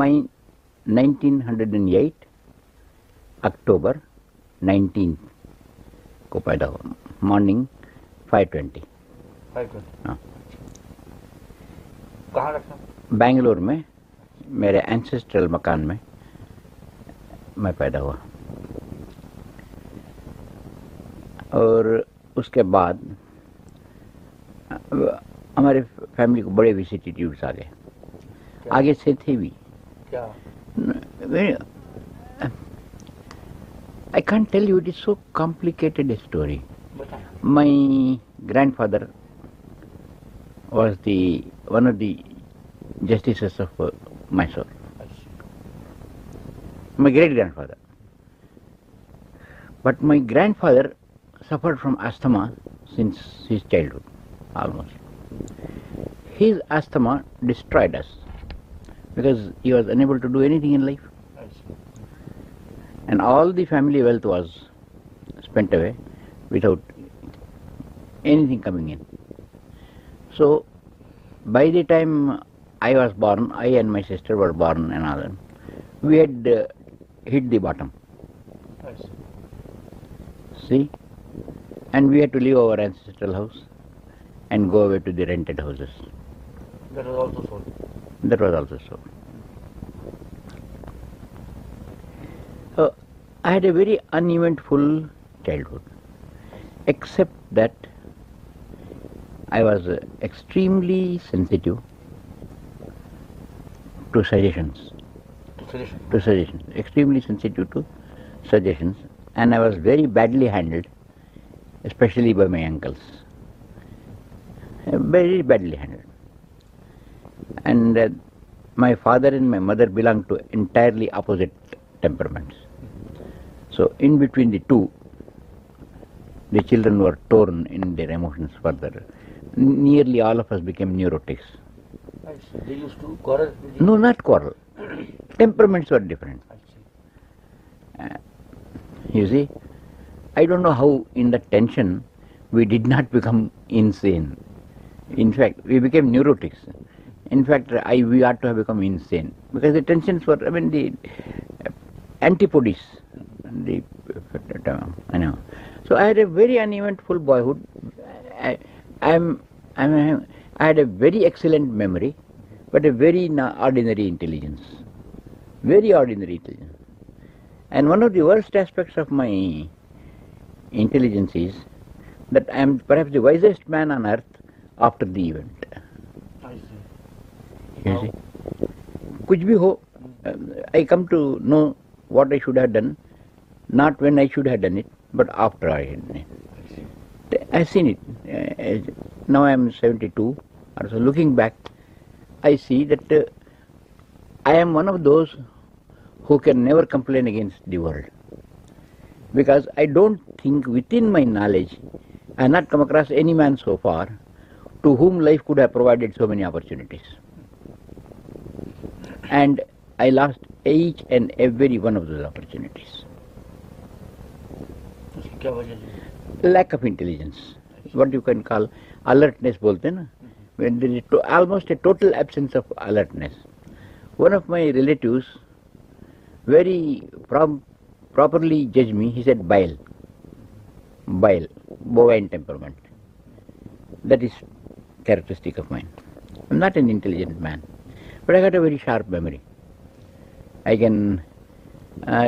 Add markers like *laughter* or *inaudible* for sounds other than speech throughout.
میں nineteen hundred and eight October nineteen کو پیدا ہوا مارننگ فائیو ٹوینٹی ہاں بینگلور میں میرے اینسسٹرل مکان میں میں پیدا ہوا اور اس کے بعد ہمارے فیملی کو بڑے بھی آ گئے آگے سے تھے بھی Yeah. I can't tell you, it is so complicated a story. My grandfather was one of the justices of uh, Mysore. My great-grandfather. But my grandfather suffered from asthma since his childhood, almost. His asthma destroyed us because he was unable to do anything in life. And all the family wealth was spent away without anything coming in. So by the time I was born, I and my sister were born and all that, we had uh, hit the bottom. See? And we had to leave our ancestral house and go away to the rented houses. That was also sold. That was also so. So I had a very uneventful childhood, except that I was uh, extremely sensitive to suggestions. Extremely sensitive to suggestions, and I was very badly handled, especially by my uncles. Uh, very badly handled. And my father and my mother belonged to entirely opposite temperaments. So in between the two, the children were torn in their emotions further. Nearly all of us became neurotics. They used to quarrel? No, not quarrel. *clears throat* Temperaments were different. Uh, you see, I don't know how in the tension we did not become insane. In fact, we became neurotics. In fact, we ought to have become insane, because the tensions were, I mean, the uh, antipodes. Uh, I know. So I had a very uneventful boyhood. I had a very excellent memory, but a very ordinary intelligence. Very ordinary intelligence. And one of the worst aspects of my intelligence is that I am perhaps the wisest man on earth after the event. کچھ بھی ہو I come to know what I should have done not when I should had done it but afterwards looking back I see that I am one of those who can never complain against the world because I don't think within my knowledge I not come across any man so far to whom life could have provided so many opportunities and I lost each and every one of those opportunities lack of intelligence what you can call alertness بولتے ہیں نا almost a total absence of alertness one of my relatives very properly جج me he said bile bile bovine temperament that is characteristic of mind not an intelligent man very sharp memory I can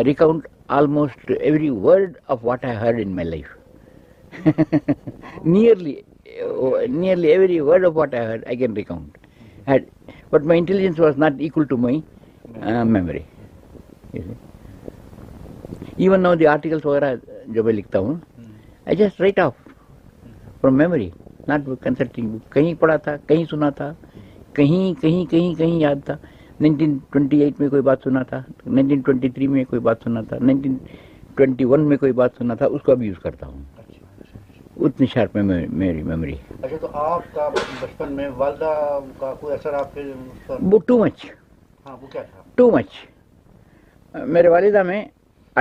recount almost every word of what I hear in my life nearly nearly every word of what I hear I can recount but my intelligence was not equal to my memory even نہ articles وغیرہ جو میں لکھتا ہوں I just write off from memory not consulting book کہیں پڑھا تھا کہیں سنا تھا کہیں کہیں کہیں کہیں یاد تھا 1928 میں کوئی بات سنا تھا 1923 میں کوئی بات سنا تھا 1921 میں کوئی بات سنا تھا اس کو اب یوز کرتا ہوں اتنی شارپ میں میری میموری اچھا تو آپ کا بچپن میں والدہ کا کوئی اثر آپ کے وہ ٹو مچ ٹو مچ میرے والدہ میں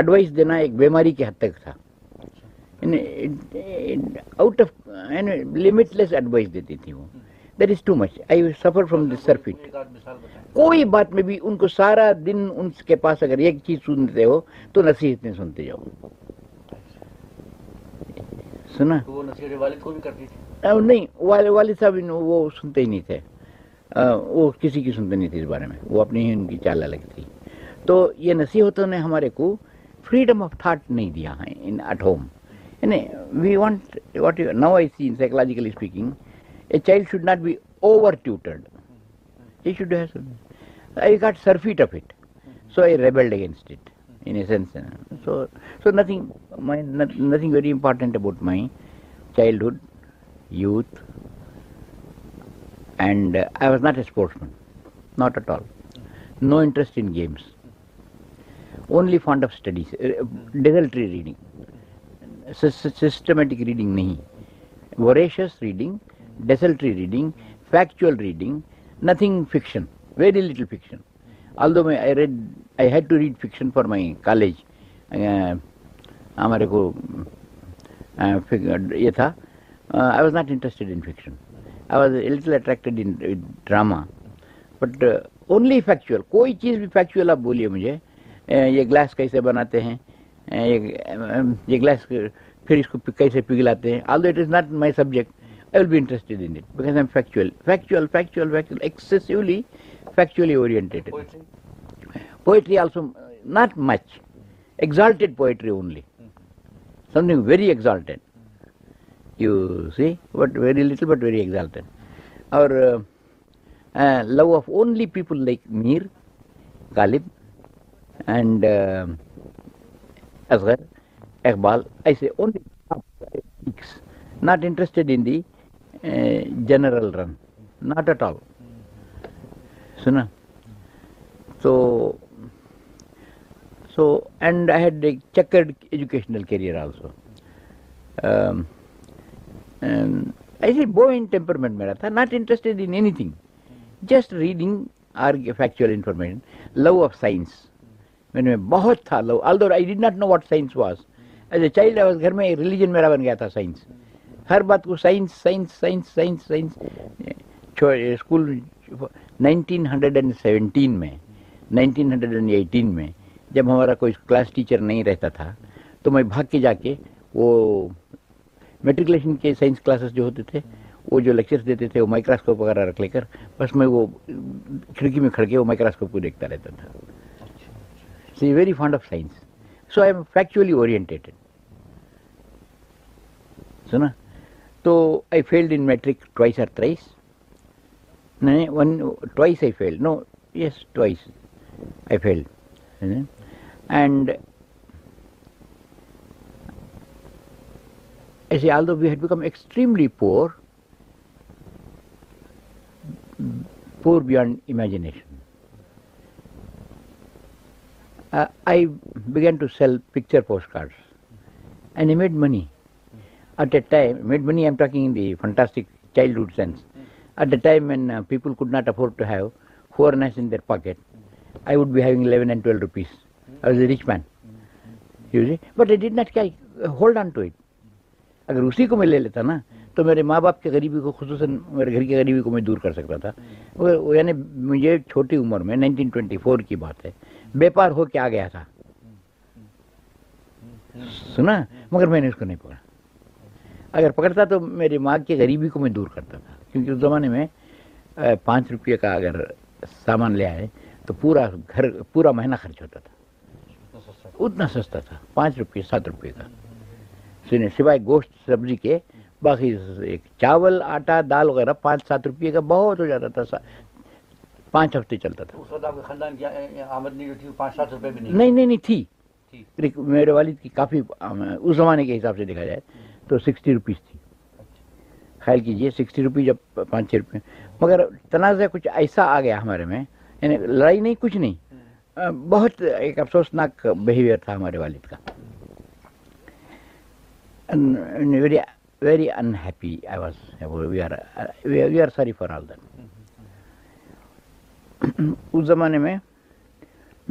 ایڈوائس دینا ایک بیماری کی حد تک تھا out of limit less advice دیتی تھی وہ that is too much I suffer from دس سرفٹ کوئی بات میں بھی ان کو سارا دن ان کے پاس اگر ایک چیز سنتے ہو تو نصیحتیں سنتے جاؤ سنا نہیں والد والد صاحب وہ سنتے ہی نہیں تھے وہ کسی کی سنتے نہیں تھے اس بارے میں وہ اپنی ہی ان کی چال الگ تھی تو یہ نصیحتوں نے ہمارے کو فریڈم آف تھاٹ نہیں دیا ہے ان ایٹ ہوم یعنی we want what you know I see in psychologically speaking A child should not be over-tutored. He should have something. I got surfeit of it. So I rebelled against it, in a sense. So nothing very important about my childhood, youth, and uh, I was not a sportsman, not at all. No interest in games. Only fond of studies, uh, desultory reading, systematic reading nahi, voracious reading, desultory reading factual reading nothing fiction very little fiction although میں I had to read fiction for my college ہمارے کو یہ تھا I was not interested in fiction I was little attracted in drama but only factual کوئی چیز بھی factual آپ بولیے مجھے یہ گلاس کیسے بناتے ہیں یہ گلاس پھر اس کو کیسے پگھلاتے ہیں although it is not my subject سٹیڈ int book am factual factual factual factual actually factually oriented poetry also not much exalted poetry only something very exalted you see but very little but very exact or love of only people like Mir Ghalib and Azhar Iqbal ایسے not interested in the general run not at all سنا تو so and I had a chequered educational career also also bovine temperament میرا تھا not interested anything just reading or factual information love of science میں نے بہت تھا love although I not know what science was as a child I was گھر میں religion میرا بن گیا تھا سائنس ہر بات کو science science science science science school nineteen hundred and seventeen میں نائنٹین ہنڈریڈ اینڈ ایٹین میں جب ہمارا کوئی کلاس ٹیچر نہیں رہتا تھا تو میں بھاگ کے جا کے وہ میٹریکولیشن کے سائنس کلاسز جو ہوتے تھے وہ جو لیکچرس دیتے تھے وہ مائکراسکوپ وغیرہ رکھ لے کر بس میں وہ کھڑکی میں کھڑ کے وہ مائکراسکوپ کو دیکھتا رہتا تھا very fond of science so I am factually oriented سنا So I failed in matric twice or thrice. Twice I failed. And I say, although we had become extremely poor, poor beyond imagination, uh, I began to sell picture postcards and I made money. at a time, made money I'm talking in the fantastic childhood sense, at the time when uh, people could not afford to have four nice in their pocket, I would be having 11 and 12 rupees. I was a rich man. You see? But I did not carry, uh, hold on to it. اگر اسی کو میں لے لیتا نا تو میرے ماں باپ کی غریبی کو خصوصاً میرے گھر کی غریبی کو میں دور کر سکتا تھا یعنی مجھے چھوٹی عمر میں 1924 کی بات ہے بے پار ہو کے آ گیا تھا سنا مگر میں نے اس کو نہیں پکڑا اگر پکڑتا تو میری ماں کی غریبی کو میں دور کرتا تھا کیونکہ اس زمانے میں پانچ روپیے کا اگر سامان لے آئے تو پورا گھر پورا مہینہ خرچ ہوتا تھا اتنا سستا تھا پانچ روپیے سات روپئے کا سوائے گوشت سبزی کے باقی ایک چاول آٹا دال وغیرہ پانچ سات روپیے کا بہت ہو جاتا تھا پانچ ہفتے چلتا تھا پانچ سات روپئے تھی میرے والد کی کافی اس زمانے کے حساب سے دیکھا جائے تو سکسٹی روپیز تھی خیال کیجئے سکسٹی روپیز اب پانچ چھ روپئے مگر تنازع کچھ ایسا آ گیا ہمارے میں یعنی لڑائی نہیں کچھ نہیں بہت ایک افسوسناک بہیویئر تھا ہمارے والد کا very unhappy I was we are sorry for all that اس زمانے میں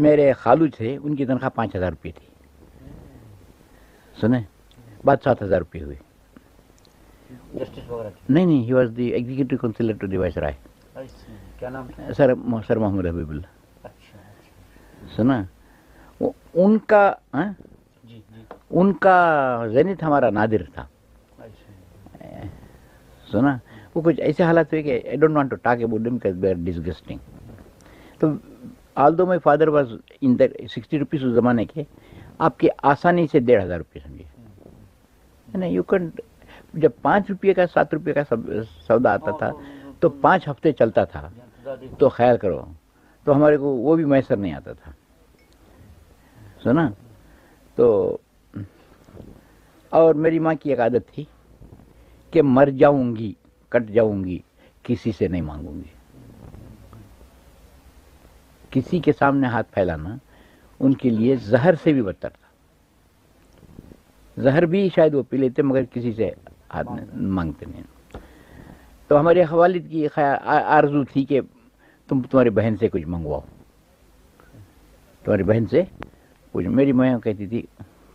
میرے خالو تھے ان کی تنخواہ پانچ ہزار روپئے تھی سنیں بات سات ہزار روپے ہوئے نہیں نہیں he was the executive counsellor to the viceroy sir sir Muhammad Habibullah اچھا، اچھا۔ سنا ان کا ہاں؟ جی، جی۔ ان کا زینت ہمارا نادر تھا سنا وہ کچھ ایسے حالات ہوئے کہ I don't want to talk about them because they disgusting تو although my father was in the sixty rupees اس زمانے کے آپ کے آسانی سے ڈیڑھ ہزار روپیے سمجھے نہیں یو کن جب پانچ روپیے کا سات روپیے کا سودا آتا ہاں، تھا ہاں، ہاں، تو پانچ ہفتے چلتا تھا جی، تو خیر کرو تو ہمارے کو وہ بھی میسر نہیں آتا تھا سنا تو اور میری ماں کی ایک عادت تھی کہ مر جاؤں گی کٹ جاؤں گی کسی سے نہیں مانگوں گی کسی کے سامنے ہاتھ پھیلانا ان کے لیے زہر سے بھی تھا زہر بھی شاید وہ پی لیتے مگر کسی سے ہاتھ مانگتے نہیں تو ہمارے خوالد کی خیال آرزو تھی کہ تم تمہاری بہن سے کچھ منگواؤ تمہاری بہن سے کچھ میری میاں کہتی تھی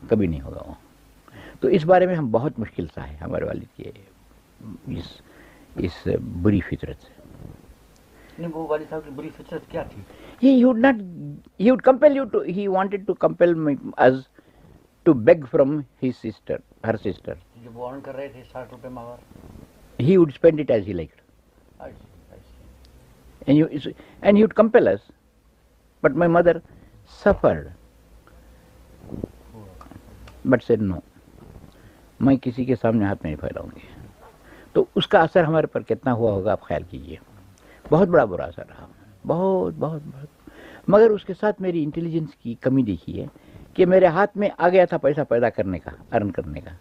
کبھی نہیں ہوگا وہ تو اس بارے میں ہم بہت مشکل سا ہے ہمارے والد کے اس اس بری فطرت سے بری فطرت کیا تھی he he he not compel compel you to to wanted to beg from his sister sister her جو وارن کر رہے تھے ساٹھ روپے hater he would spend it as he like and compel us but my mother suffered but sir no میں کسی کے سامنے ہاتھ نہیں پھیلاؤں گی تو اس کا اثر ہمارے پر کتنا ہوا ہوگا آپ خیال کیجیے بہت بڑا برا اثر رہا بہت بہت بہت مگر اس کے ساتھ میری انٹیلیجنس کی کمی دیکھی ہے کہ میرے ہاتھ میں آ گیا تھا پیسہ پیدا کرنے کا ارن کرنے کا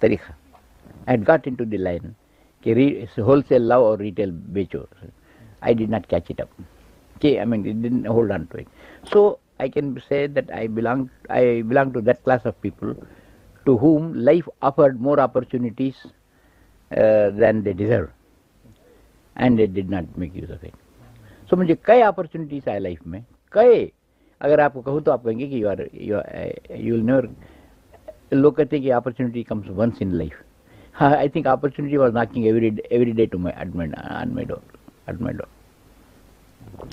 طریقہ I got into the line کہ ہول سیل لاؤ اور retail بیچو I did not catch it up کہ I I mean hold on to it so can say that I belong I belong to that class of people to whom life offered more opportunities than they deserve and they did not make use it so مجھے کئی opportunities آئے life میں کئی اگر آپ کو کہوں تو آپ کہیں گے کہ you are you will never لوگ کہتے ہیں کہ opportunity comes once in life ہاں I think opportunity was knocking every day to my my door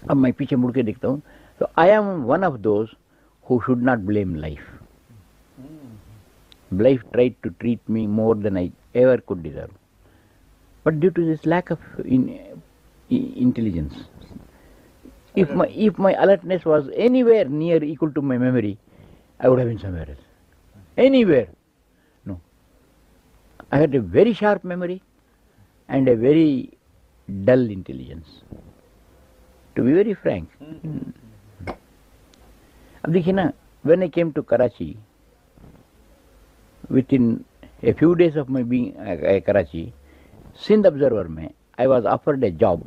اب میں پیچھے مڑ کے دیکھتا ہوں تو I am one of those who should not blame life life try to treat me more than I ever could deserve but due to this lack of intelligence of my alertness was anywhere near equal to my memory I would err no I had a very sharp memory and a very dull intelligence to be very frank اب دیکھیے نا when I came to Karachi within a few days of my Karachi Sindh Observer میں I was offered a job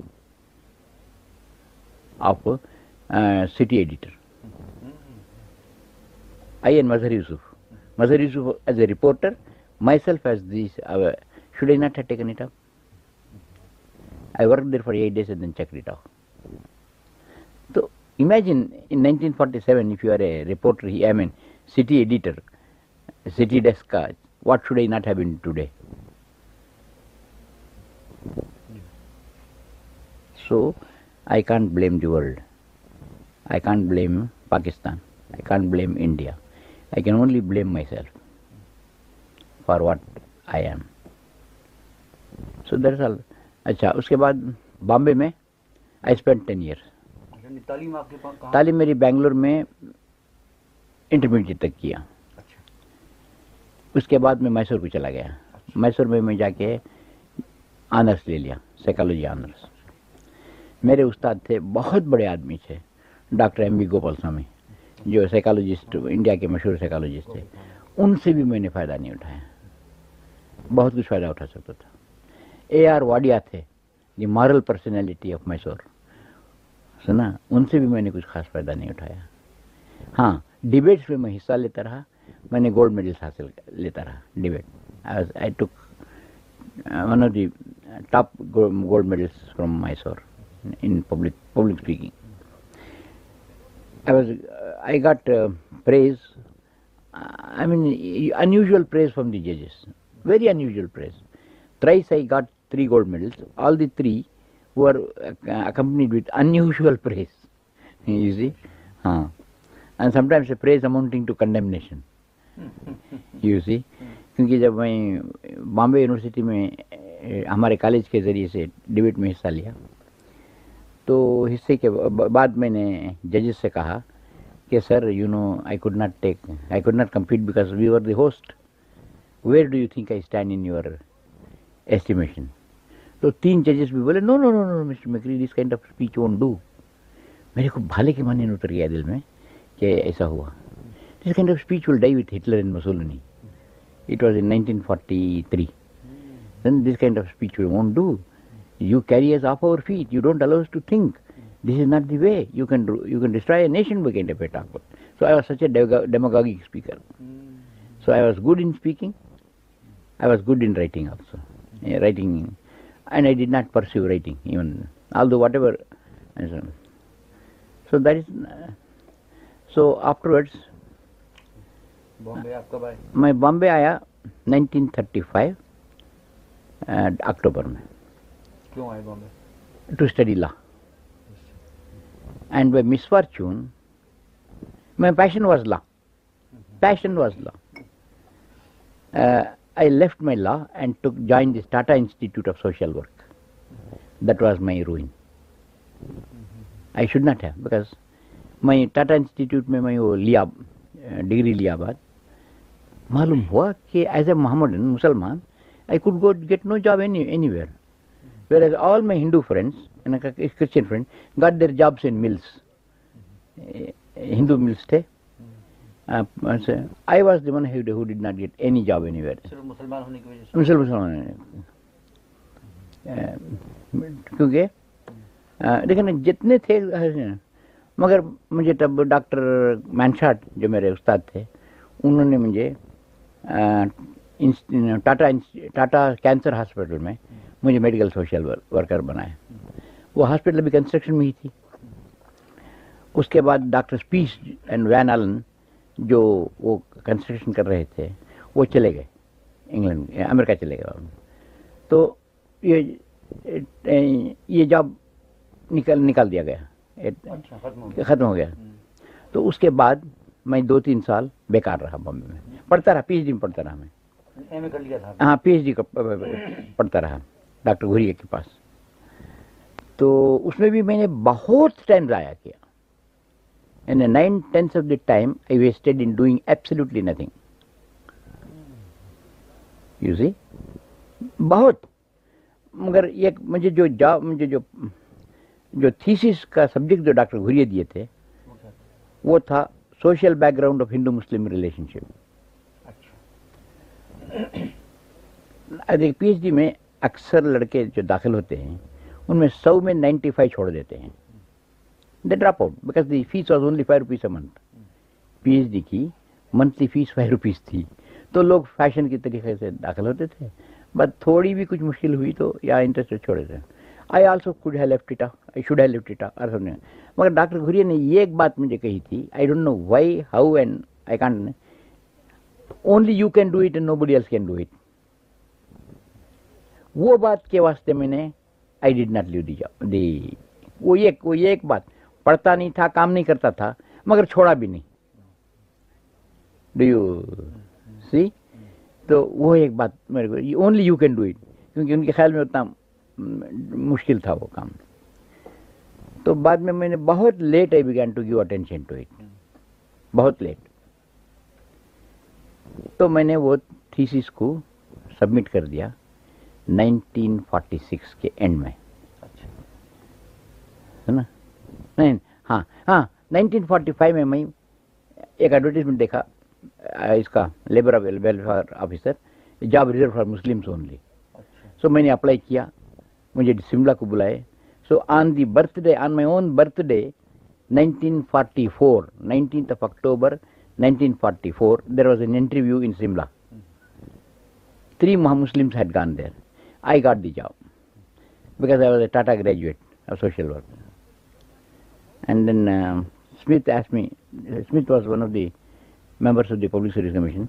of city editor I and Mazhar Yusuf Mazhar Yusuf as a reporter myself as this should I not have taken it off I work there for eight days and then check it off تو imagine in nineteen forty seven if you are a reporter he I mean city editor city desk کا what should I not have been today so I can't blame the world I can't blame Pakistan I can't blame India I can only blame myself for what I am so دراصل اچھا اس کے بعد بامبے میں I spend ten years تعلیم میری بنگلور میں intermediate تک کیا اس کے بعد میں میسور کو چلا گیا میسور میں میں جا کے آنرس لے لیا سائیکالوجی آنرس میرے استاد تھے بہت بڑے آدمی تھے doctor M B Gopal Swami جو سائیکالوجسٹ انڈیا کے مشہور سائیکالوجسٹ تھے ان سے بھی میں نے فائدہ نہیں اٹھایا بہت کچھ فائدہ اٹھا سکتا تھا اے آر واڈیا تھے the moral personality of Mysore سنا ان سے بھی میں نے کچھ خاص فائدہ نہیں اٹھایا ہاں ڈبیٹس میں میں حصہ لیتا رہا میں نے گولڈ میڈلس حاصل لیتا رہا debate I took one of the top gold medals from Mysore in public public speaking. I was I got uh, praise. I mean unusual praise from the judges. Very unusual praise. Thrice I got three gold medals. All the three were accompanied with unusual praise. you see, huh. And sometimes a praise amounting to condemnation. you see. کیونکہ جب میں Bombay university میں ہمارے college کے ذریعے سے debate میں حصہ لیا تو حصے کے بعد میں نے ججز سے کہا کہ sir you know I could not take I could not compete because we are the host where do you think I stand in your estimation تو تین ججز بھی بولے no no no no mister Makri this kind of speech won't do میرے کو بھالے کے معنی اتر گیا دل میں کہ ایسا ہوا this kind of speech will die with Hitler and Mussolini it was in nineteen forty three then this kind of speech will won't do you carry us off our feet you don't always to think this is not the way you can you can destroy a nation who can deep up but so I was such a demagogic speaker so I was good in speaking I was good in writing also writing and I did not pursue writing even although whatever so that is so afterwards میں بامبے آیا nineteen thirty five اکٹوبر میں کیوں آئے Bombay to study law and by misfortune my passion was law passion was law I left my law and to join this Tata Institute of Social Work that was my ruin I should not have because میں Tata institute میں میں وہ لیا degree لیا بعد معلوم ہوا کہ as a Muhammad Musalman I could go get no job anywhere where all my Hindu friends Christian friends got their jobs in mills Hindu mills تھے کیونکہ لیکن جتنے تھے مگر مجھے تب ڈاکٹر مینشاٹ جو میرے استاد تھے انہوں نے مجھے ٹاٹا کینسر ہاسپٹل میں مجھے میڈیکل سوشل ورکر بنائے وہ ہاسپٹل بھی کنسٹرکشن میں ہی تھی اس کے بعد ڈاکٹر پیس اینڈ وین آلن جو وہ کنسٹرکشن کر رہے تھے وہ چلے گئے انگلینڈ امریکہ چلے گئے تو یہ جاب نکل نکال دیا اچھا، گیا ختم ہو گیا تو اس کے بعد میں دو تین سال بیکار رہا بامبے میں پڑھتا رہا پی ایچ ڈی میں پڑھتا رہا میں ہاں پی ایچ ڈی پڑھتا رہا ڈاکٹر گھوریا کے پاس تو اس میں بھی میں نے بہت ٹائم ضائع کیا nine of time I wasted in doing the nothing you see بہت مگر ایک مجھے جو جا مجھے جو جو تھیسس کا سبجیکٹ جو ڈاکٹر گھوریا دیے تھے وہ تھا social background of Hindu Muslim relationship P H D میں اکثر لڑکے جو داخل ہوتے ہیں ان میں سو میں نائنٹی فائیو چھوڑ دیتے ہیں they drop out because the fees was only five rupees a month P H D کی منتھلی فیس فائیو روپیز تھی تو لوگ فیشن کے طریقے سے داخل ہوتے تھے بٹ تھوڑی بھی کچھ مشکل ہوئی تو یا انٹرسٹ چھوڑے تھے I also have have left left I should theta مگر ڈاکٹر گھوریا نے یہ ایک بات مجھے کہی تھی I don't know why how and I can't only you can do it and nobody else can do it وہ بات کے واسطے میں نے I did not leave the وہ دی وہ ایک بات پڑھتا نہیں تھا کام نہیں کرتا تھا مگر چھوڑا بھی نہیں ڈو یو سی تو وہ ایک بات میرے کو only you can do it کیونکہ ان کے خیال میں اتنا مشکل تھا وہ کام تو بعد میں میں نے بہت late I begin to give attention to it بہت لیٹ تو میں نے وہ تھیسس کو سبمٹ کر دیا نائنٹین فورٹی سکس کے اینڈ میں اچھا۔ ہاں ہاں نائنٹین فورٹی فائیو میں میں ایک ایڈورٹیزمنٹ دیکھا اس کا labour welfare officer job reserve for Muslim only so میں نے اپلائی کیا مجھے شملہ کو بلائے so on the birthday on my own birthday nineteen forty four nineteenth of October nineteen forty four there was an interview in Shimla three Muslim I got the job because I was a Tata graduate of social work. And then um, Smith asked me, Smith was one of the members of the Public Service Commission.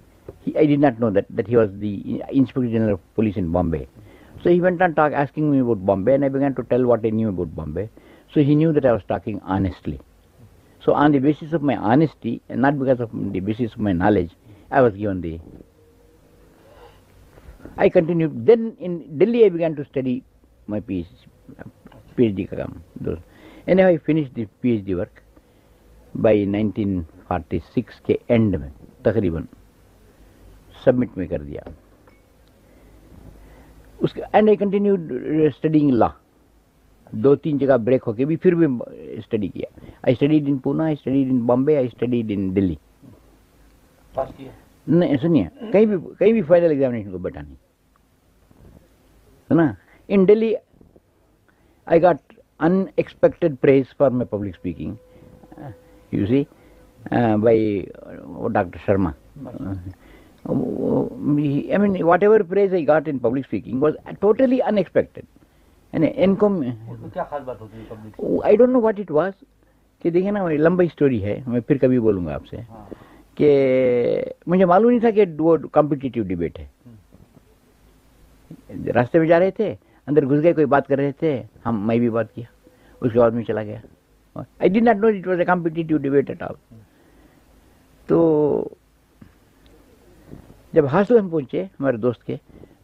I did not know that he was the Inspector General of Police in Bombay. So he went on asking me about Bombay, and I began to tell what I knew about Bombay. So he knew that I was talking honestly. So on the basis of my honesty, and not because of the basis of my knowledge, I was given the I continued. Then in Delhi, I began to study my PhD, PhD program. Anyhow, I finished the PhD work by 1946 کے end میں تقریباً submit میں کر دیا اس کے and I continue studying law دو تین جگہ بریک ہو کے بھی پھر بھی اسٹڈی کیا I studied in Poona I studied in Bombay I studied in Delhi نہیں سنیے کہیں بھی کہیں بھی فائنل ایگزامینیشن کو بیٹھا نہیں سنا in Delhi I got unexpected prize for my public speaking you see by doctor Sharma I mean whatever prize I got in public speaking was totally unexpected income I don't know what it was کہ دیکھیں نا لمبی story ہے میں پھر کبھی بولوں گا آپ سے ہاں۔ کہ مجھے معلوم نہیں تھا کہ وہ کمپٹیٹیو ڈبیٹ ہے راستے میں جا رہے تھے اندر گھس گئے کوئی بات کر رہے تھے ہم میں بھی بات کیا اس کے بعد میں چلا گیا I did not know it was a competitive at all تو جب حاصل ہم پہنچے ہمارے دوست کے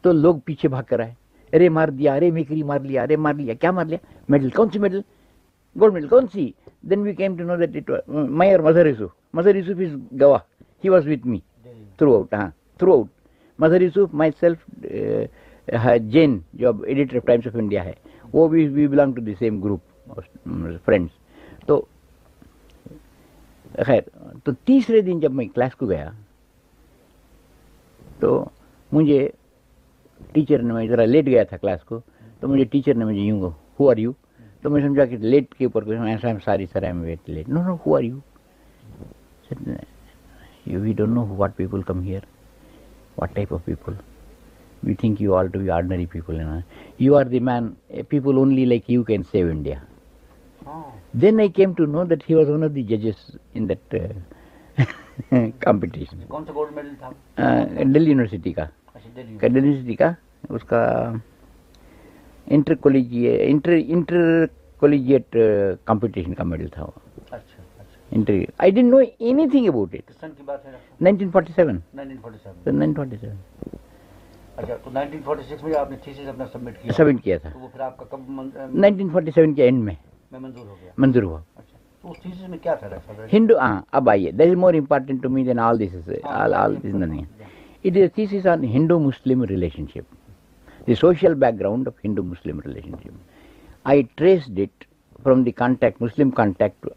تو لوگ پیچھے بھاگ کر آئے ارے مار دیا ارے میکری مار لیا ارے مار لیا کیا مار لیا میڈل کون سی میڈل گولڈ میڈل کون سی then we came to know that اور is Mother Yusuf is Goa he was with me throughout ہاں throughout Mother Yusuf myself Jain جو اب editor of Times of India ہے وہ بھی we belong to the same group friends تو خیر تو تیسرے دن جب میں کلاس کو گیا تو مجھے ٹیچر نے میں ذرا لیٹ گیا تھا کلاس کو تو مجھے ٹیچر نے مجھے یوں ہو آر یو تو میں سمجھا کہ لیٹ کے اوپر sorry sir I am wait late no no who are you come here what type of people we think you all to be ordinary people you are the main people only like you can save India then I came to know that he was one of the ججز in دیٹنڈ university کا اس کا inter college inter collegiate competition کا medal تھا وہ interview I didn't know anything about it nineteen forty seven submit کیا تھا کے میں منظور ہوا ہندو ہاں اب آئیے that is more important to me than all this all this it is thesis on Hindu Muslim relationship the social background of Hindu Muslim relationship I traced it from the contact Muslim contact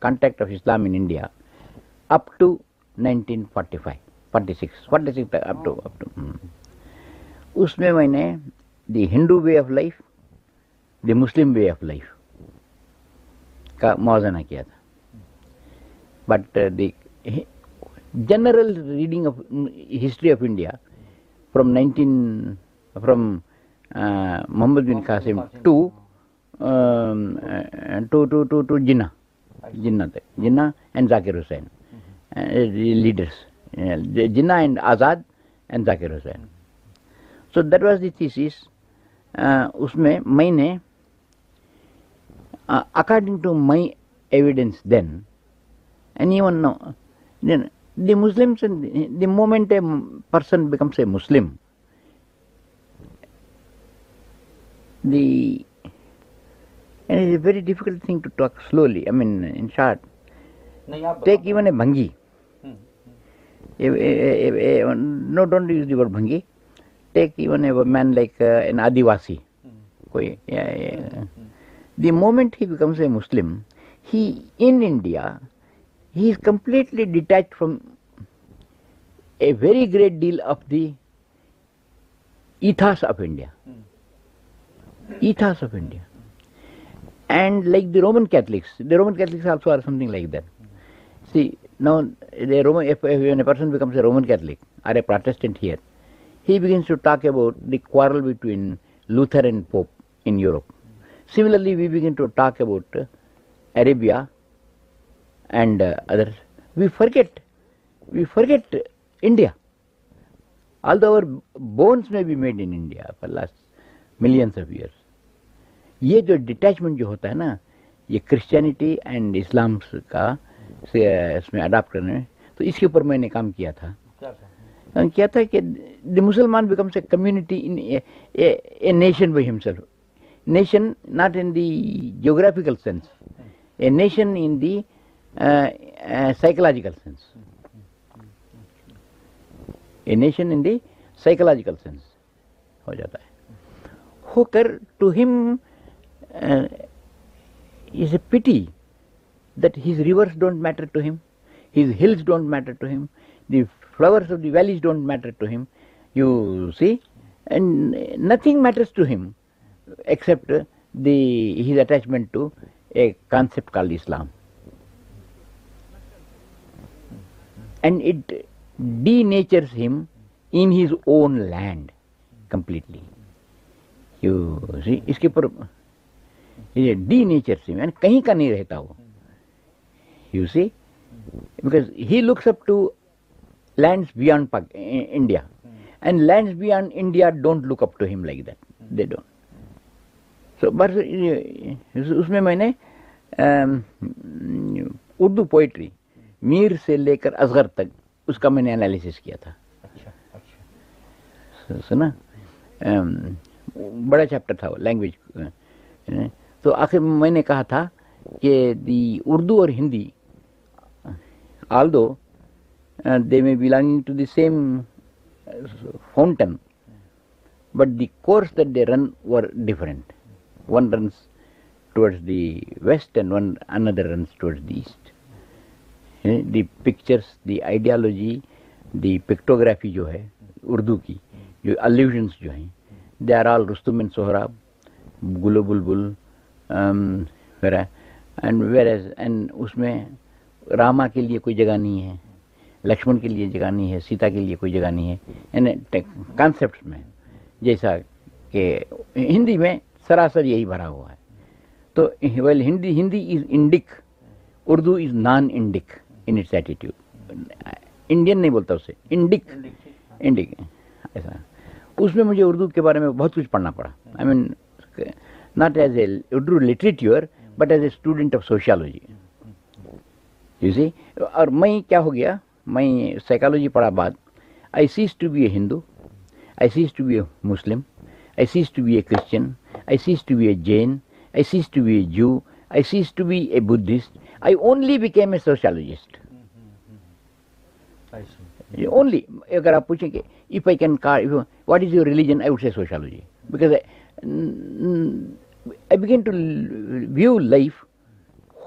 contact of Islam up to nineteen up اس میں میں نے the Hindu way of life the of life کا موازنہ کیا تھا but the general reading of history of India from nineteen from Muhammad bin Qasim to to to to to Jinnah Jinnah تے Jinnah and Zakir Hussain leaders Jinnah and Azad and Zakir Hussain so that was the thesis اس میں مئی نے according to my evidence then and even now then the Muslim the movement a person becomes a Muslim the and it is a very difficult thing to talk slowly I mean in short take even a بھنگی know don't use the word بھنگی take even a main like an آدیواسی کوئی the moment he becomes a Muslim he he in India is completely detach from a very great deal of the ایتھاس of India ایتھاس of India And like the Roman Catholics also are something like that. See, now the Roman, when a person becomes a Roman Catholic or a Protestant here, he begins to talk about the quarrel between Luther and Pope in Europe. Similarly, we begin to talk about Arabia and uh, others. We forget India. Although our bones may be made in India for last millions of years. یہ جو detachment جو ہوتا ہے نا یہ Christianity and Islam کا اس میں میں اڈاپٹ کرنے تو اس کے اوپر میں نے کام کیا تھا کیا تھا ہاں، کہ the Musalman becomes a community nation by nation not in the geographical sense a nation in the sense a nation in the psychological sense ہو جاتا ہے ہو کر to him pity this rivers ڈ matter him his hills don't matter to him the flowers of the valleys don't matter to him you see nothing matters to him except this attachment to a concept call Islam and it denatures him in his own land completely اس کے پر یہ denature سے میں یعنی کہیں کا نہیں رہتا وہ you see because he looks up to lands beyond India and lands beyond India don't look up to him like that they don't so بس اس میں میں نے اردو پوئٹری میر سے لے کر اصغر تک اس کا میں نے انالیسس کیا تھا سنا بڑا چیپٹر تھا وہ لینگویج تو آخر میں نے کہا تھا کہ دی اردو اور Hindi although they may belonging to the same fountain but the course that they run were different one runs towards the west and one another runs towards the east the pictures the ideology the pictography جو ہے اردو کی جو allusions جو ہیں they are all Rustam Sohrab gul bulbul and and as اس میں راما کے لیے کوئی جگہ نہیں ہے لکشمن کے لیے جگہ نہیں ہے سیتا کے لیے کوئی جگہ نہیں ہے یعنی کانسیپٹس میں جیسا کہ ہندی میں سراسر یہی بھرا ہوا ہے تو well Hindi Hindi is Indic Urdu is non Indic in its attitude Indian نہیں بولتا اسے انڈک انڈک ایسا اس میں مجھے اردو کے بارے میں بہت کچھ پڑھنا پڑا I main not as a drew literature but as a student of sociology اور میں کیا ہو گیا میں سائیکالوجی پڑھا بعد I cease to be a Hindu I cease to be a Muslim I cease to be a Christian I cease to be a Jain I cease to be a Jew I cease to be a Buddhist I only became a sociologist اگر آپ پوچھیں کہ what is your social view life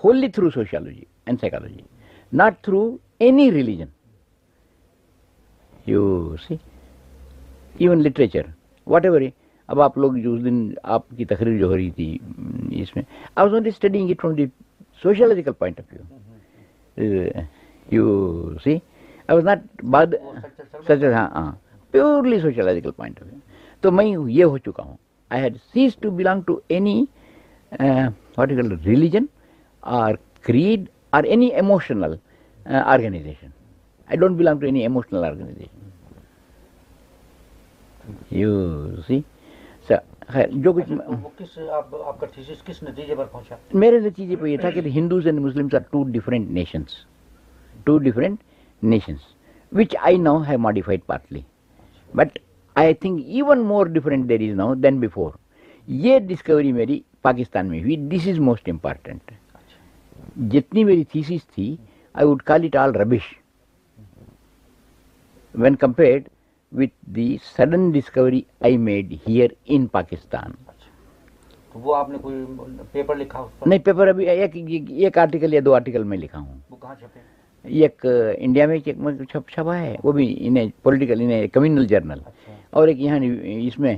wholly through sociology and psychology not through any religion you see even literature whatever اب آپ لوگ جو اس دن آپ کی تقریر جو ہو رہی تھی اس میں I was only the sociological point of view you see I was not ہاں ہاں purely sociological point of view تو میں یہ ہو چکا ہوں ریلیجن کریڈ اور جو میرے نتیجے پہ یہ تھا کہ Hindus and Muslims two different nations which I now have modified partly but I think even more different there is now than before یہ ڈسکوری میری پاکستان میں ہوئی دس از موسٹ امپارٹینٹ جتنی میری تھیسیز تھی I would call it all rubbish when compared with the sudden discovery I made here in Pakistan وہ آپ نے کوئی پیپر لکھا نہیں پیپر ابھی ایک آرٹیکل یا دو آرٹیکل میں لکھا ہوں وہ کہاں چھپے ایک انڈیا میں ایک چھپا ہے وہ بھی انہیں پولیٹیکل انہیں کمیونل جرنل اور ایک یہاں اس میں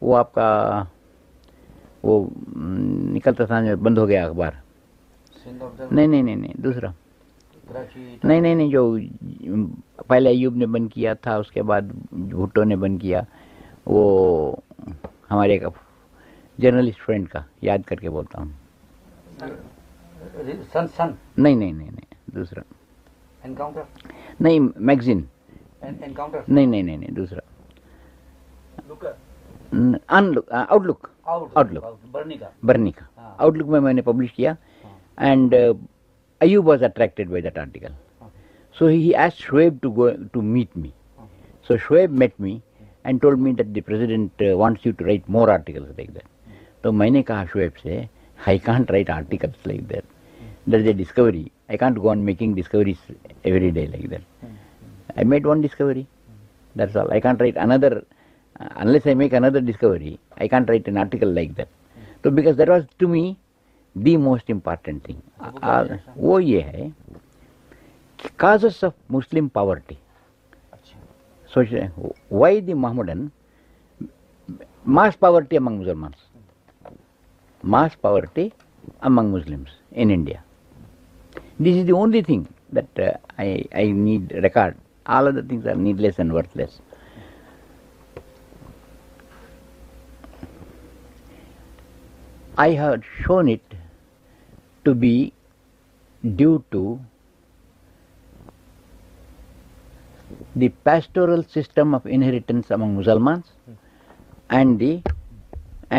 وہ آپ کا وہ نکلتا تھا بند ہو گیا اخبار نہیں نہیں نہیں دوسرا نہیں نہیں نہیں جو پہلے ایوب نے بند کیا تھا اس کے بعد بھٹو نے بند کیا وہ ہمارے ایک جرنلسٹ فرینڈ کا یاد کر کے بولتا ہوں نہیں نہیں نہیں دوسرا انکاؤنٹر نہیں میگزین نہیں نہیں نہیں نہیں دوسرا آؤٹ لک آؤٹ لک برنی کا آؤٹ لک میں میں نے پبلش کیا and Ayub was attracted by that article so he S Shoaib to go to meet me so Shoaib met me and told me that the president wants you to write more articles like that تو میں نے کہا شعیب سے I can't write articles like that that is a discovery not go on making discoveries every day like they made one discovery this all I can't write another I make another discovery I can't write an article like that was to me the most important thing وہ یہ ہے causes of Muslim poverty so why the Mohammedans poverty among Muslim poverty among Muslim India This is the only thing that uh, I need record. All other things are needless and worthless. I have shown it to be due to the pastoral system of inheritance among Muslims and the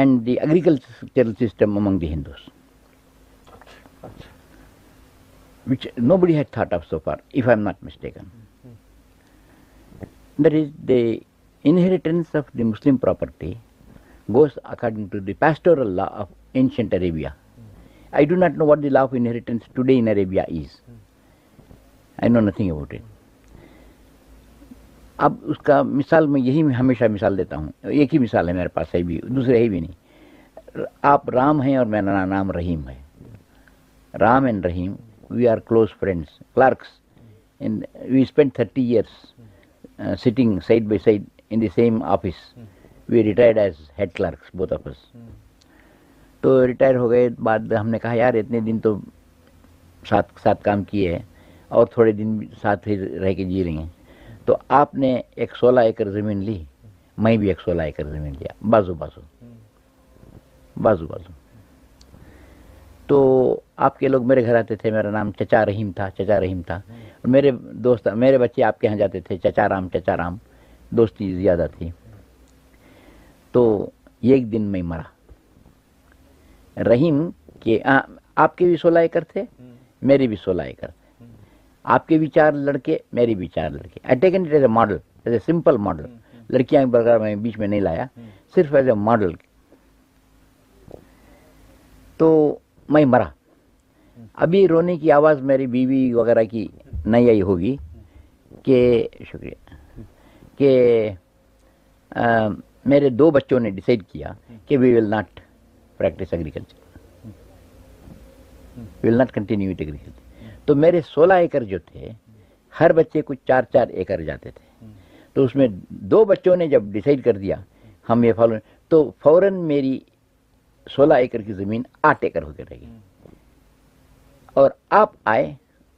agricultural system among the Hindus. which nobody had thought of of so far, if not mistaken. That is, the the the inheritance Muslim property goes according to pastoral law of ancient Arabia. I do not know what the law of inheritance today in Arabia is. I know nothing about it. اب اس کا مثال میں یہی ہمیشہ مثال دیتا ہوں ایک ہی مثال ہے میرے پاس ہے بھی دوسرے ہی بھی نہیں آپ رام ہیں اور میرا نام رحیم ہے Ram and Rahim we are close friends clerks in we spend thirty years sitting side by side in them office we retired as head clerks بہت آفس تو ریٹائر ہو گئے بعد ہم نے کہا یار اتنے دن تو ساتھ ساتھ کام کیے ہیں اور تھوڑے دن ساتھ ہی رہ کے جی رہی ہیں تو آپ نے ایک سولہ ایکڑ زمین لی میں بھی ایک سولہ ایکڑ زمین لیا بازو بازو بازو بازو تو آپ کے لوگ میرے گھر آتے تھے میرا نام چچا رحیم تھا چچا رحیم تھا میرے دوست میرے بچے آپ کے یہاں جاتے تھے چچا رام چچا رام دوستی زیادہ تھی تو ایک دن میں مرا رحیم کے آپ کے بھی سولہ ایکڑ تھے میرے بھی سولہ ایکڑ تھے آپ کے بھی چار لڑکے میرے بھی چار لڑکے model as a simple model لڑکیاں برگر میں بیچ میں نہیں لایا صرف ایز اے ماڈل تو میں مرا ابھی رونے کی آواز میری بیوی وغیرہ کی نہیں آئی ہوگی کہ شکریہ کہ میرے دو بچوں نے ڈسائڈ کیا کہ we will not practice agriculture we will not continue agriculture تو میرے سولہ ایکڑ جو تھے ہر بچے کچھ چار چار ایکڑ جاتے تھے تو اس میں دو بچوں نے جب ڈیسائڈ کر دیا ہم یہ فالو تو فوراً میری سولہ ایکر کی زمین آٹھ ایکر ہو کے رہ گئی اور آپ آئے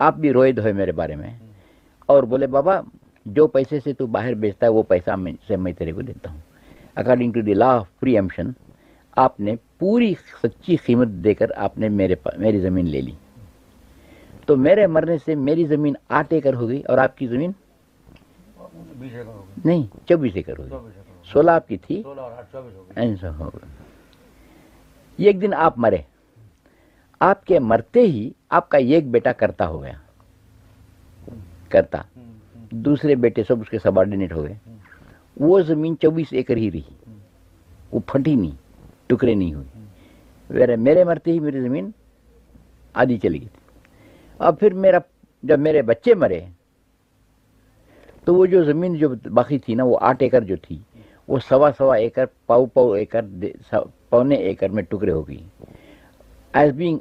آپ بھی روئے دھوئے میرے بارے میں اور بولے بابا جو پیسے سے تو باہر بیچتا ہے وہ پیسہ سے میں تیرے کو دیتا ہوں according to the law of preemption آپ نے پوری سچی قیمت دے کر آپ نے میرے پا, میری زمین لے لی تو میرے مرنے سے میری زمین آٹھ ایکر ہو گئی اور آپ کی زمین نہیں چوبیس ایکڑ ہو گئی سولہ آپ کی تھی ایسا ہو گئی ایک دن آپ مرے آپ کے مرتے ہی آپ کا ایک بیٹا کرتا ہو گیا کرتا دوسرے بیٹے سب اس کے سبارڈینیٹ ہو گئے وہ زمین چوبیس ایکڑ ہی رہی وہ پھٹی نہیں ٹکڑے نہیں ہوئے میرے مرتے ہی میری زمین آدھی چلی گئی تھی پھر میرا جب میرے بچے مرے تو وہ جو زمین جو باقی تھی نا وہ آٹھ ایکڑ جو تھی وہ سوا سوا ایکڑ پاؤ پاؤ ایکڑ پونے ایکڑ میں ٹکڑے ہو گئی ایز بینگ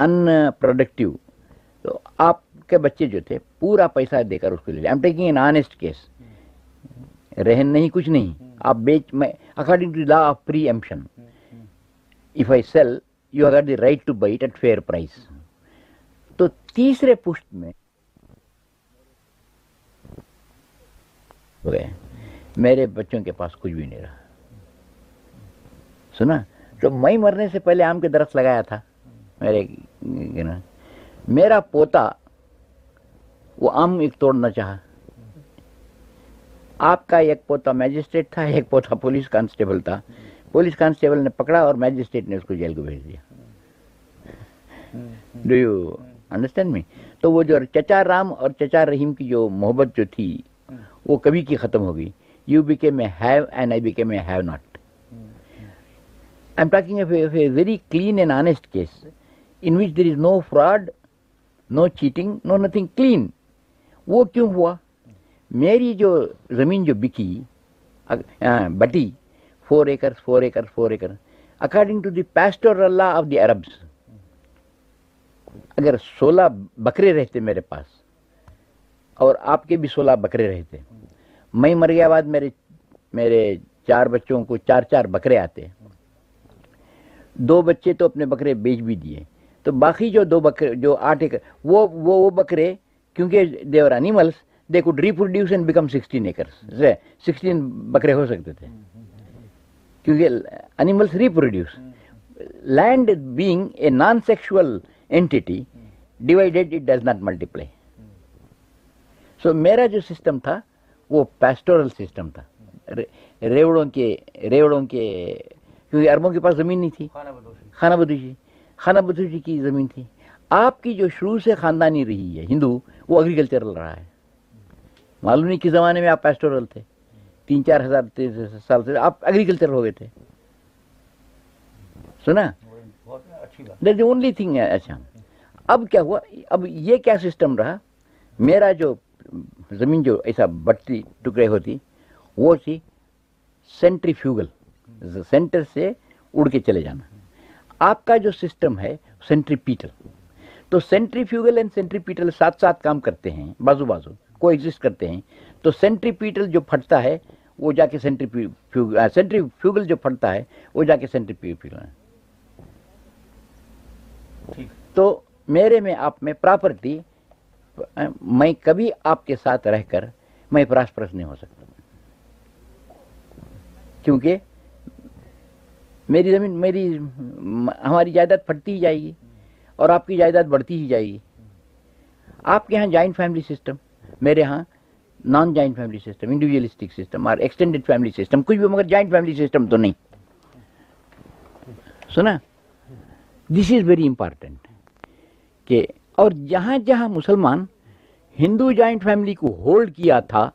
ان پروڈکٹیو تو آپ کے بچے جو تھے پورا پیسہ دے کر اس کو لے لیں ٹیکنگ این آنےسٹ کیس رہن نہیں کچھ نہیں آپ بیچ میں according to the of preemption if I sell you have the right to buy it at fair price تو تیسرے پشت میں میرے بچوں کے پاس کچھ بھی نہیں رہا سنا تو میں مرنے سے پہلے آم کے درخت لگایا تھا میرے میرا پوتا وہ آم ایک توڑنا چاہا آپ کا ایک پوتا میجسٹریٹ تھا ایک پوتا پولیس کانسٹیبل تھا پولیس کانسٹیبل نے پکڑا اور میجسٹریٹ نے اس کو جیل کو بھیج دیا ڈو یو انڈرسٹینڈ می تو وہ جو چچا رام اور چچا رحیم کی جو محبت جو تھی وہ کبھی کی ختم ہو گئی یو بی کے میں ہیو اینڈ آئی بی کے have not very clean and honest case in which there is no fraud no cheating no nothing clean وہ کیوں ہوا میری جو زمین جو بکی بٹی four acre four acre four acre according to the pastoral law of the Arabs اگر سولہ بکرے رہتے میرے پاس اور آپ کے بھی سولہ بکرے رہتے میں مر گیا بعد میرے میرے چار بچوں کو چار چار بکرے آتے دو بچے تو اپنے بکرے بیچ بھی دیے تو باقی جو دو بکرے جو آٹھ ایکر وہ وہ بکرے کیونکہ they were animals they would reproduce and acre sixteen بکرے ہو سکتے تھے کیونکہ animals reproduce land being a non sexual entity divided it does not multiply so میرا جو سسٹم تھا وہ پیسٹورل سسٹم تھا ریوڑوں کے ریوڑوں کے کیونکہ اربوں کے پاس زمین نہیں تھی خانہ بدوشی خانہ بدوشی کی زمین تھی آپ کی جو شروع سے خاندانی رہی ہے ہندو وہ ایگریکلچرل رہا ہے معلوم نہیں کہ زمانے میں آپ پیسٹورل تھے تین چار ہزار سال سے آپ ایگریکلچر ہو گئے تھے سنا اونلی تھنگ اچھا اب کیا ہوا اب یہ کیا سسٹم رہا میرا جو زمین جو ایسا بٹتی ٹکڑے ہوتی وہ تھی سینٹری فیوگل سینٹر سے اڑ کے چلے جانا آپ کا جو سسٹم ہے سینٹری پیٹل تو سینٹری فیوگل پیٹل ساتھ ساتھ کام کرتے ہیں بازو بازو کو ایگزٹ کرتے ہیں تو سینٹری پیٹل جو پھٹتا ہے وہ جا کے سینٹری جو پھٹتا ہے وہ جا کے سینٹری تو میرے میں آپ میں پراپرٹی میں کبھی آپ کے ساتھ رہ کر میں پراسپرس نہیں ہو سکتا کیونکہ میری زمین میری ہماری جائیداد پھٹتی ہی جائے گی اور آپ کی جائیداد بڑھتی ہی جائے گی آپ کے ہاں جوائنٹ فیملی سسٹم میرے ہاں non joint family system individualistic system اور ایکسٹینڈیڈ فیملی سسٹم کچھ بھی مگر جوائنٹ فیملی سسٹم تو نہیں سنا دس از ویری امپارٹینٹ کہ اور جہاں جہاں مسلمان ہندو جوائنٹ فیملی کو ہولڈ کیا تھا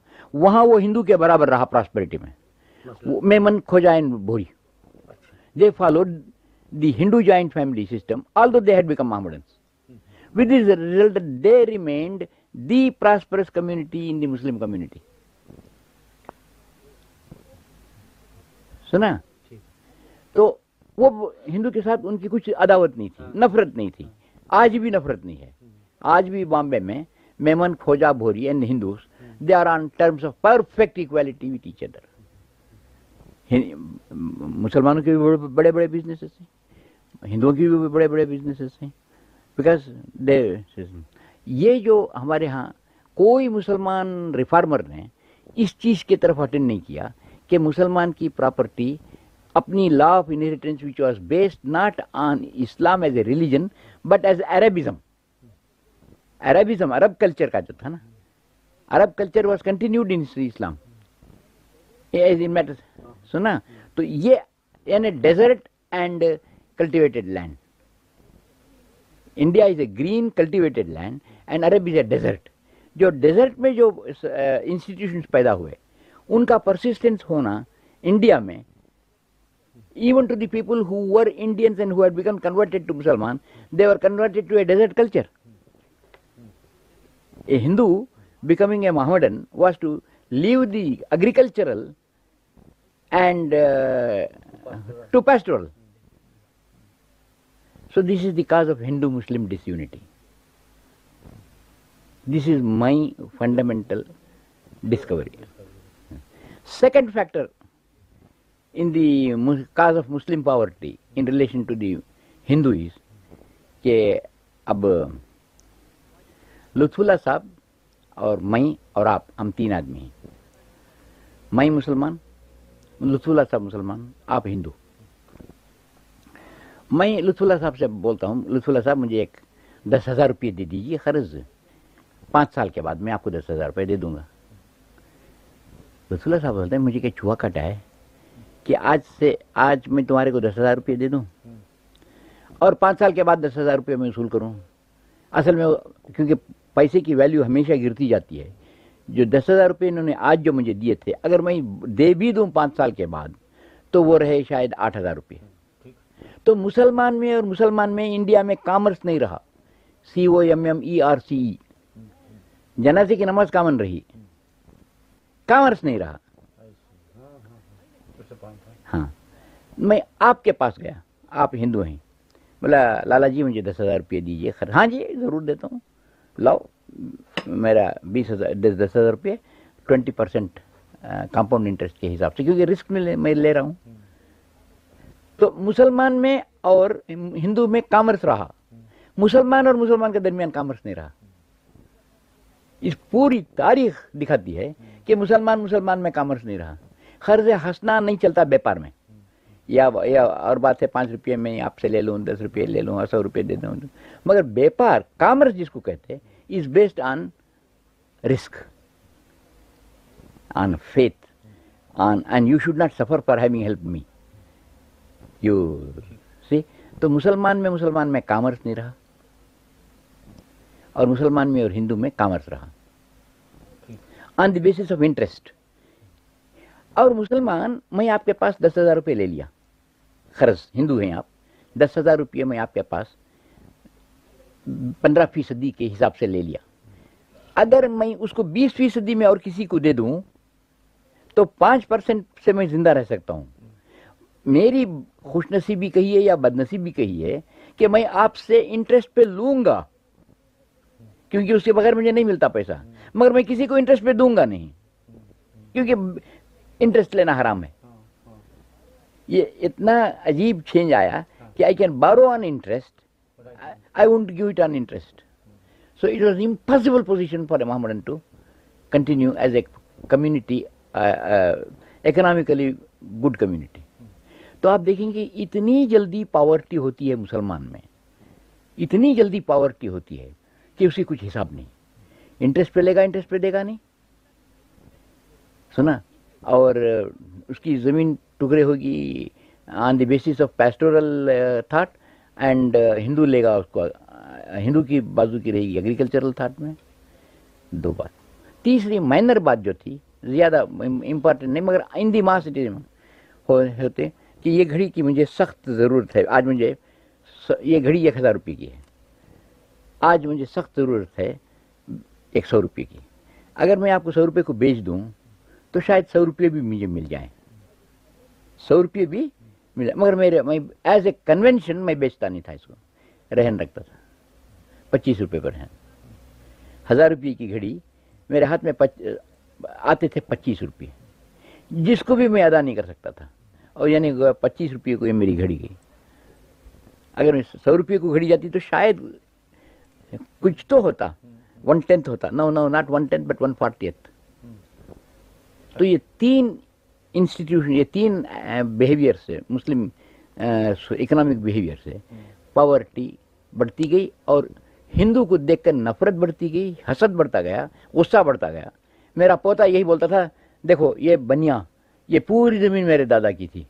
وہاں وہ ہندو کے برابر رہا پراسپرٹی میں Memon کھوجائن Bohri they they followed the Hindu family system, although had become Mohammedans. With this result that they remained the prosperous community in the Muslim community. Committee تو وہ ہندو کے ساتھ ان کی کچھ عداوت نہیں تھی نفرت نہیں تھی آج بھی نفرت نہیں ہے آج بھی بامبے میں Memon Khoja Bohri and on terms of perfect equality with ادھر مسلمانوں کے بھی بڑے بڑے بزنس ہیں ہندوؤں کے بھی بڑے بڑے بزنسز ہیں بیکاز یہ جو ہمارے ہاں کوئی مسلمان ریفارمر نے اس چیز کی طرف اٹینڈ نہیں کیا کہ مسلمان کی پراپرٹی اپنی law of inheritance which was based not on Islam as a religion but as a Arabism Arab culture کا جو تھا نا Arab culture was continued Islam as matter سنا تو یہ یعنی desert and cultivated land India is a green cultivated land and Arab is a desert جو desert میں جو انسٹیٹیوشنس پیدا ہوئے ان کا پرسسٹنس ہونا انڈیا میں even to the people who were Indians and had become converted to مسلمان they are converted to a desert culture a Hindu becoming a Mohammedan was to leave the agricultural and to pastoral so this is the cause of Hindu Muslim disunity this is my fundamental discovery second factor in the cause of Muslim poverty in relation to the Hindu is کہ اب لطف اللہ صاحب اور مئی اور آپ ہم تین آدمی ہیں مئی مسلمان اللہ صاحب مسلمان آپ ہندو میں لطولہ صاحب سے بولتا ہوں لطولہ صاحب مجھے ایک دس ہزار روپیے دے دیجیے قرض پانچ سال کے بعد میں آپ کو دس ہزار روپئے دے دوں گا لطولہ صاحب بولتے ہیں مجھے کہ چھوا کٹا ہے کہ آج سے آج میں تمہارے کو دس ہزار روپئے دے دوں اور پانچ سال کے بعد دس ہزار روپئے میں وصول کروں اصل میں کیونکہ پیسے کی ویلیو ہمیشہ گرتی جاتی ہے جو دس ہزار روپئے انہوں نے آج جو مجھے دیے تھے اگر میں دے بھی دوں پانچ سال کے بعد تو وہ رہے شاید آٹھ ہزار روپئے تو مسلمان میں اور مسلمان میں انڈیا میں کامرس نہیں رہا C O M M E R C E جنازے کی نماز کامن رہی کامرس نہیں رہا ہاں میں آپ کے پاس گیا آپ ہندو ہیں بولا لالا جی مجھے دس ہزار روپئے دیجیے ہاں جی ضرور دیتا ہوں لاؤ میرا بیس ہزار دس ہزار روپئے ٹوینٹی پرسینٹ کمپاؤنڈ انٹرسٹ کے حساب سے کیونکہ رسک میں میں لے رہا ہوں تو مسلمان میں اور ہندو میں کامرس رہا مسلمان اور مسلمان کے درمیان کامرس نہیں رہا اس پوری تاریخ دکھاتی ہے کہ مسلمان مسلمان میں کامرس نہیں رہا قرض ہنسنا نہیں چلتا بیپار میں یا اور بات ہے پانچ روپئے میں آپ سے لے لوں دس روپئے لے لوں سو روپئے دے دوں مگر بیپار کامرس جس کو کہتے ہیں is based on risk, on faith, on, and you should not suffer for having helped me. You see, تو مسلمان میں مسلمان میں کامرس نہیں رہا اور مسلمان میں اور ہندو میں کامرس رہا on the basis of interest اور مسلمان میں آپ کے پاس دس ہزار روپئے لے لیا خرض ہندو ہیں آپ دس ہزار روپئے میں آپ کے پاس پندرہ فیصدی کے حساب سے لے لیا اگر میں اس کو بیس فیصدی میں اور کسی کو دے دوں تو پانچ پرسینٹ سے میں زندہ رہ سکتا ہوں میری خوش نصیبی کہی ہے یا بد نصیبی کہی ہے کہ میں آپ سے انٹرسٹ پہ لوں گا کیونکہ اس کے بغیر مجھے نہیں ملتا پیسہ مگر میں کسی کو انٹرسٹ پہ دوں گا نہیں کیونکہ انٹرسٹ لینا حرام ہے یہ اتنا عجیب چینج آیا کہ I can borrow on interest I won't give it on interest so it was impossible position for them to continue as a community economically good community تو آپ دیکھیں گے اتنی جلدی پاورٹی ہوتی ہے مسلمان میں اتنی جلدی پاورٹی ہوتی ہے کہ اس کی کچھ حساب نہیں انٹرسٹ پہ لے گا انٹرسٹ پہ دے گا نہیں سنا اور اس کی زمین ٹکڑے ہوگی on the basis of pastoral thought and Hindu لے گا اس کو ہندو کی بازو کی رہے گی ایگریکلچرل تھاٹ میں دو بات تیسری مائنر بات جو تھی زیادہ امپورٹنٹ نہیں مگر ان آئندی ماسٹی ہوتے کہ یہ گھڑی کی مجھے سخت ضرورت ہے آج مجھے یہ گھڑی ایک ہزار روپئے کی ہے آج مجھے سخت ضرورت ہے ایک سو روپئے کی اگر میں آپ کو سو روپئے کو بیچ دوں تو شاید سو روپئے بھی مجھے مل جائیں سو روپئے بھی مگر میرے ایز اے کنوینشن میں بیچتا نہیں تھا اس کو رہن رکھتا تھا پچیس روپے پر رہن ہزار روپئے کی گھڑی میرے ہاتھ میں پچ... آتے تھے پچیس روپئے جس کو بھی میں ادا نہیں کر سکتا تھا اور یعنی پچیس روپیے کو یہ میری گھڑی گئی اگر میں سو روپئے کو گھڑی جاتی تو شاید کچھ تو ہوتا ون ٹینتھ ہوتا no no not one tenth but one forty تو یہ تین انسٹیٹیوشن یہ تین بیہیویئر سے مسلم اکنامک بیہیویئر سے پاورٹی بڑھتی گئی اور ہندو کو دیکھ کر نفرت بڑھتی گئی حسد بڑھتا گیا غصہ بڑھتا گیا میرا پوتا یہی بولتا تھا دیکھو یہ بنیا یہ پوری زمین میرے دادا کی تھی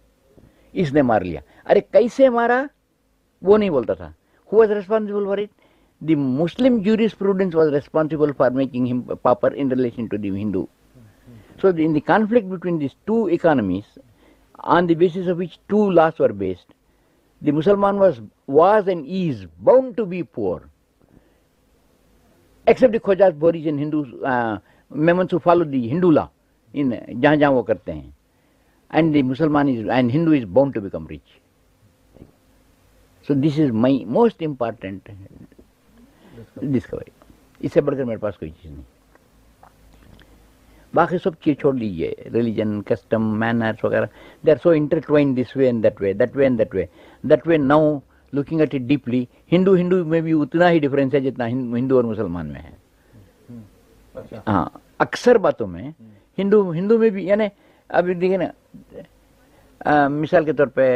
اس نے مار لیا ارے کیسے مارا وہ نہیں بولتا تھا he was responsible for it the Muslim jurisprudence was responsible for making him pauper in relation to the Hindu so in the conflict between these two economies on the base which two laws based the مسلمان was was and as bound to be poor ایک ہندو لا ان جہاں جہاں وہ کرتے ہیں and the مسلمان this is my most important discovery اس سے بڑھ کر میرے پاس کوئی چیز نہیں باقی سب چیز چھوڑ لیجیے ریلیجن کسٹم مینرس وغیرہ they are so inter this way and that way that way and that that way way now looking at it deeply Hindu Hindu میں بھی اتنا ہی ڈفرینس ہے جتنا ہندو اور مسلمان میں ہے ہاں اکثر باتوں میں ہندو ہندو میں بھی یعنی ابھی دیکھیں نا مثال کے طور پہ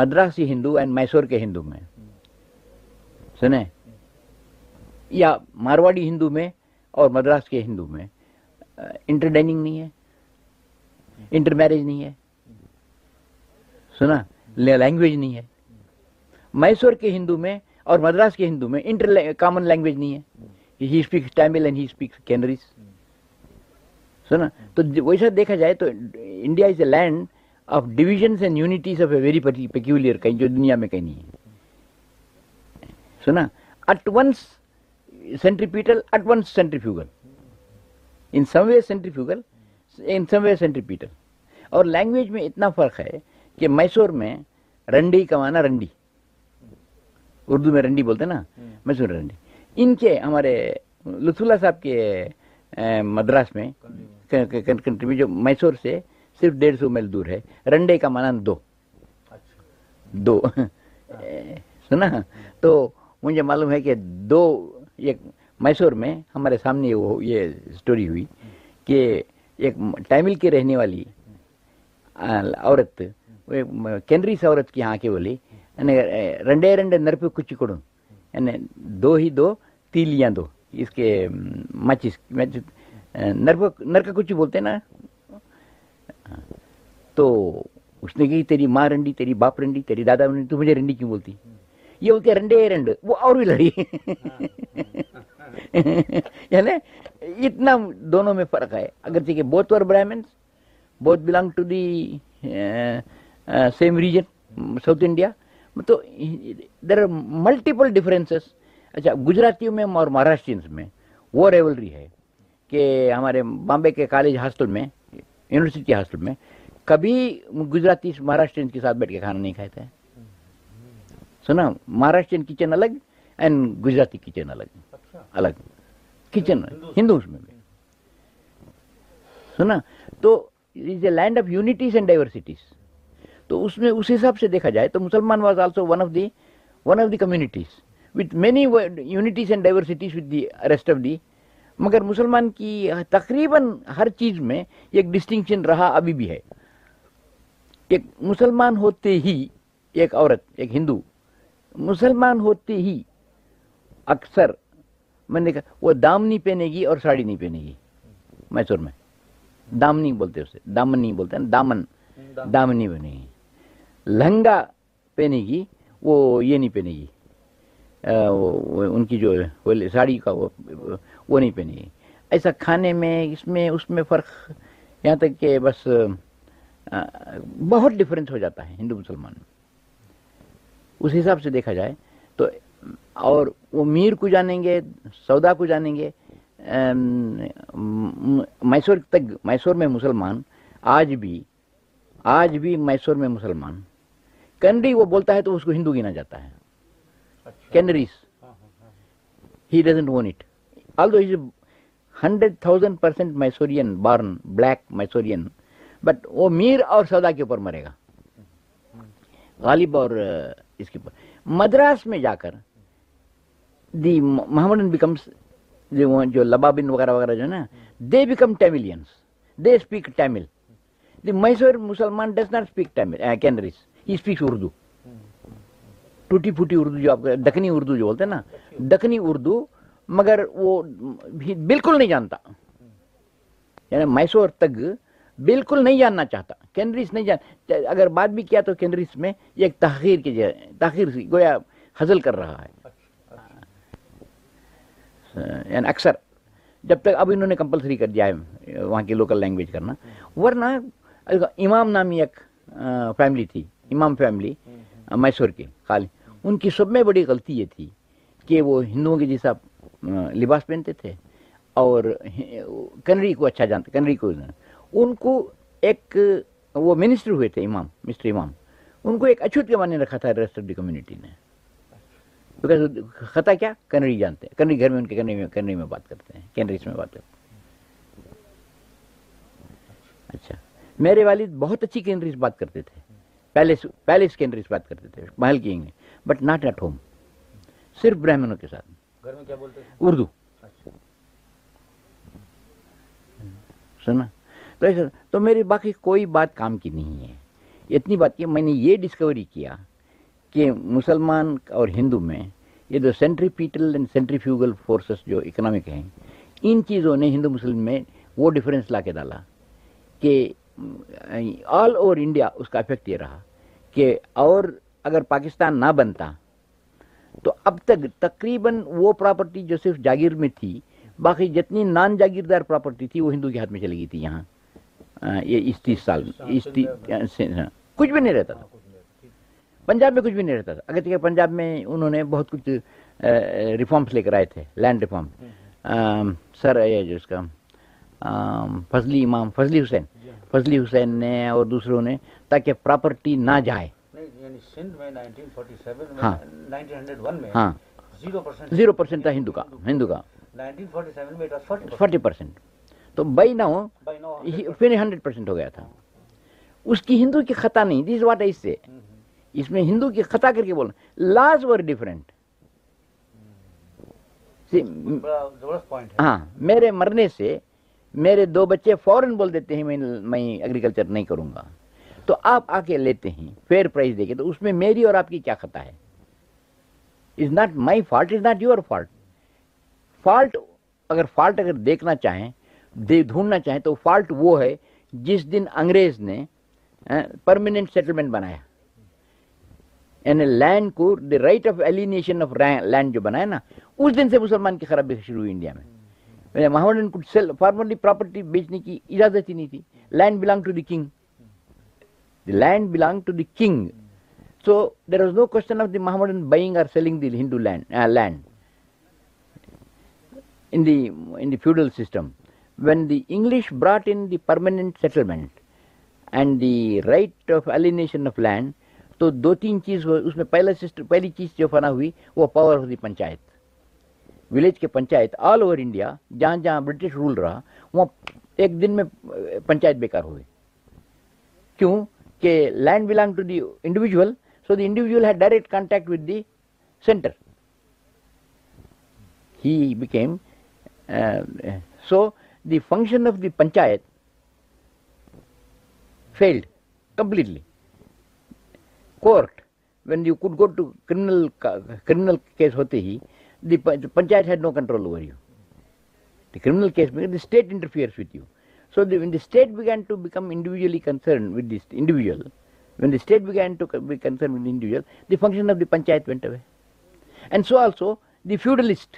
مدراسی ہندو اینڈ میسور کے ہندو میں سنیں یا مارواڑی ہندو میں اور مدراس کے ہندو میں انٹرڈائننگ نہیں ہے انٹر میرج نہیں ہے سنا لینگویج نہیں ہے میسور کے ہندو میں اور مدراس کے ہندو میں انٹر کامن لینگویج نہیں ہے he speak Tamil and he speak Canarese سنا تو ویسا دیکھا جائے تو India is a land of divisions and unities of a very peculiar کہیں جو دنیا میں کہیں نہیں ہے سنا at once centripetal at once centrifugal in some way in some way centripetal اور لینگویج میں اتنا فرق ہے کہ میسور میں رنڈی کا رنڈی اردو میں رنڈی بولتے ہیں نا میسور رنڈی ان کے ہمارے لطف اللہ صاحب کے مدراس میں کنٹری میں جو میسور سے صرف ڈیڑھ سو میل دور ہے رنڈے کا مانا دو اچھا. دو ہاں. سنا تو مجھے معلوم ہے کہ دو یہ میسور میں ہمارے سامنے وہ یہ اسٹوری ہوئی کہ ایک ٹائمل کی رہنے والی عورت کینریس سے عورت کی آنکھیں یعنی رنڈے رنڈے نرپ کچی کڑو یعنی دو ہی دو تیلیاں دو اس کے مچس نرپ کا کچی بولتے نا تو اس نے کہی تیری ماں رنڈی تیری باپ رنڈی تیری دادا رنڈی تو مجھے رنڈی کیوں بولتی یہ بولتے رنڈے رنڈ وہ اور بھی لڑی ہاں، ہاں۔ *laughs* یعنی اتنا دونوں میں فرق ہے اگر دیکھیے بوتھ اور Brahmins both belong to the same region South India تو دیر آر ملٹیپل ڈفرینس اچھا گجراتیوں میں اور مہاراشٹرینس میں وہ ریولری ہے کہ ہمارے بامبے کے کالج ہاسٹل میں یونیورسٹی ہاسٹل میں کبھی گجراتی مہاراشٹرین کے ساتھ بیٹھ کے کھانا نہیں کھاتے ہیں سنا مہاراشٹرین کچن الگ اینڈ گجراتی کچن الگ الگ کچن میں ہندوز میں بھی سنا تو is a land of unities and diversities تو اس میں اس حساب سے دیکھا جائے تو مسلمان was also one of the one of the communities with many unities and diversities with the rest of the مگر مسلمان کی تقریباً ہر چیز میں ایک ڈسٹنکشن رہا ابھی بھی ہے ایک مسلمان ہوتے ہی ایک عورت ایک ہندو مسلمان ہوتے ہی اکثر میں نے کہا وہ دامنی پہنے گی اور ساڑی نہیں پہنے گی میسور میں دامنی بولتے اسے دامن نہیں بولتے ہیں دامن دامنی پہنے گی لہنگا پہنے گی وہ یہ نہیں پہنے گی ان کی جو ساڑی کا وہ وہ نہیں پہنے گی ایسا کھانے میں اس میں اس میں فرق یہاں تک کہ بس بہت ڈفرینس ہو جاتا ہے ہندو مسلمان میں اس حساب سے دیکھا جائے اور وہ میر کو جانیں گے سودا کو جانیں گے میسور تک میسور میں مسلمان آج بھی آج بھی میسور میں مسلمان کنری وہ بولتا ہے تو اس کو ہندو گنا جاتا ہے Canarese he doesn't it he hundred thousand percent Mysorean born black Mysorean but وہ میر اور سودا کے اوپر مرے گا غالب اور اس کے اوپر مدراس میں جا کر دی محمدن بیکمس جو لبابن وغیرہ وغیرہ جو ہے نا they become Tamilians they speak Tamil the Mysore مسلمان does not speak Tamil Kanarese he speaks Urdu ٹوٹی پھوٹی اردو جو آپ دکنی اردو جو بولتے ہیں نا دکنی اردو مگر وہ بالکل نہیں جانتا یعنی میسور تک بالکل نہیں جاننا چاہتا کینریز نہیں جان اگر بات بھی کیا تو کینریز میں یہ ایک تحقیر کی تحقیر گویا حضل کر رہا ہے یعنی اکثر جب تک اب انہوں نے کمپلسری کر دیا ہے وہاں کی لوکل لینگویج کرنا ورنہ امام نامی ایک فیملی تھی امام فیملی میسور کے خالی ان کی سب میں بڑی غلطی یہ تھی کہ وہ ہندوؤں کے جیسا لباس پہنتے تھے اور کنری کو اچھا جانتے کنری کو ان کو ایک وہ منسٹر ہوئے تھے امام مسٹر امام ان کو ایک اچھوت کے معنی رکھا تھا ریسٹ آف دی کمیونٹی نے بیکاز خطا کیا کنری جانتے ہیں کنری گھر میں ان کے کنری میں کنری میں بات کرتے ہیں کینریز میں بات کرتے ہیں اچھا میرے والد بہت اچھی کینریز بات کرتے تھے پیلس پیلس کینریز بات کرتے تھے محل کی English but not at home صرف براہمنوں کے ساتھ اردو سنا تو میری باقی کوئی بات کام کی نہیں ہے اتنی بات کی میں نے یہ ڈسکوری کیا کہ مسلمان اور ہندو میں یہ جو centripetal and centrifugal forces جو اکنامک ہیں ان چیزوں نے ہندو مسلم میں وہ ڈفرینس لا کے ڈالا کہ آل اوور انڈیا اس کا افیکٹ یہ رہا کہ اور اگر پاکستان نہ بنتا تو اب تک تقریباً وہ پراپرٹی جو صرف جاگیر میں تھی باقی جتنی نان جاگیردار پراپرٹی تھی وہ ہندو کے ہاتھ میں چلی گئی تھی یہاں یہ اس تیس سال اس ہاں، کچھ بھی نہیں رہتا تھا پنجاب میں کچھ بھی نہیں رہتا تھا اگر پنجاب میں انہوں نے بہت کچھ ریفارمس لے کر آئے تھے لینڈ ریفارم سر جو اس کا فضلی امام فضلی حسین جی۔ فضلی حسین نے اور دوسروں نے تاکہ پراپرٹی نہ جائے یعنی ہاں زیرو پرسینٹ ہاں۔ تھا ہندو کا ہندو کا فورٹی پرسینٹ تو بائی نہ ہو پھر ہنڈریڈ پرسینٹ ہو گیا تھا اس کی ہندو کی خطا نہیں دس واٹ ایس سے اس میں ہندو کی خطا کر کے بولنا لاز ور ڈفرینٹ ہاں میرے مرنے سے میرے دو بچے فوراً بول دیتے ہیں میں میں ایگریکلچر نہیں کروں گا تو آپ آ کے لیتے ہیں فیئر پرائز دے کے تو اس میں میری اور آپ کی کیا خطا ہے is not my fault is not your fault fault اگر فالٹ اگر دیکھنا چاہیں ڈھونڈنا چاہیں تو فالٹ وہ ہے جس دن انگریز نے پرماننٹ ہاں، سیٹلمنٹ بنایا یعنی لینڈ کو the right of alienation of land جو بنایا نا اس دن سے مسلمان کی خرابی شروع ہوئی انڈیا میں محمود کو فارمرلی بیچنے کی اجازت ہی نہیں تھی land belong to the king the land belong to the king so there was no question of the کون buying or selling the Hindu land land in in the the feudal system when the English brought in the permanent settlement and the right of alienation of land تو دو تین چیز اس میں پہلا پہلی چیز جو فنا ہوئی وہ power of the panchayat village کے پنچایت آل اوور انڈیا جہاں جہاں برٹش رول رہا وہ ایک دن میں پنچایت بیکار ہوئی کیوں کہ land belong to the individual so the individual had direct contact with the centre he became so the function of the panchayat failed completely criminal case ہوتے ہی the panchayat had no control you the function and so also the feudalist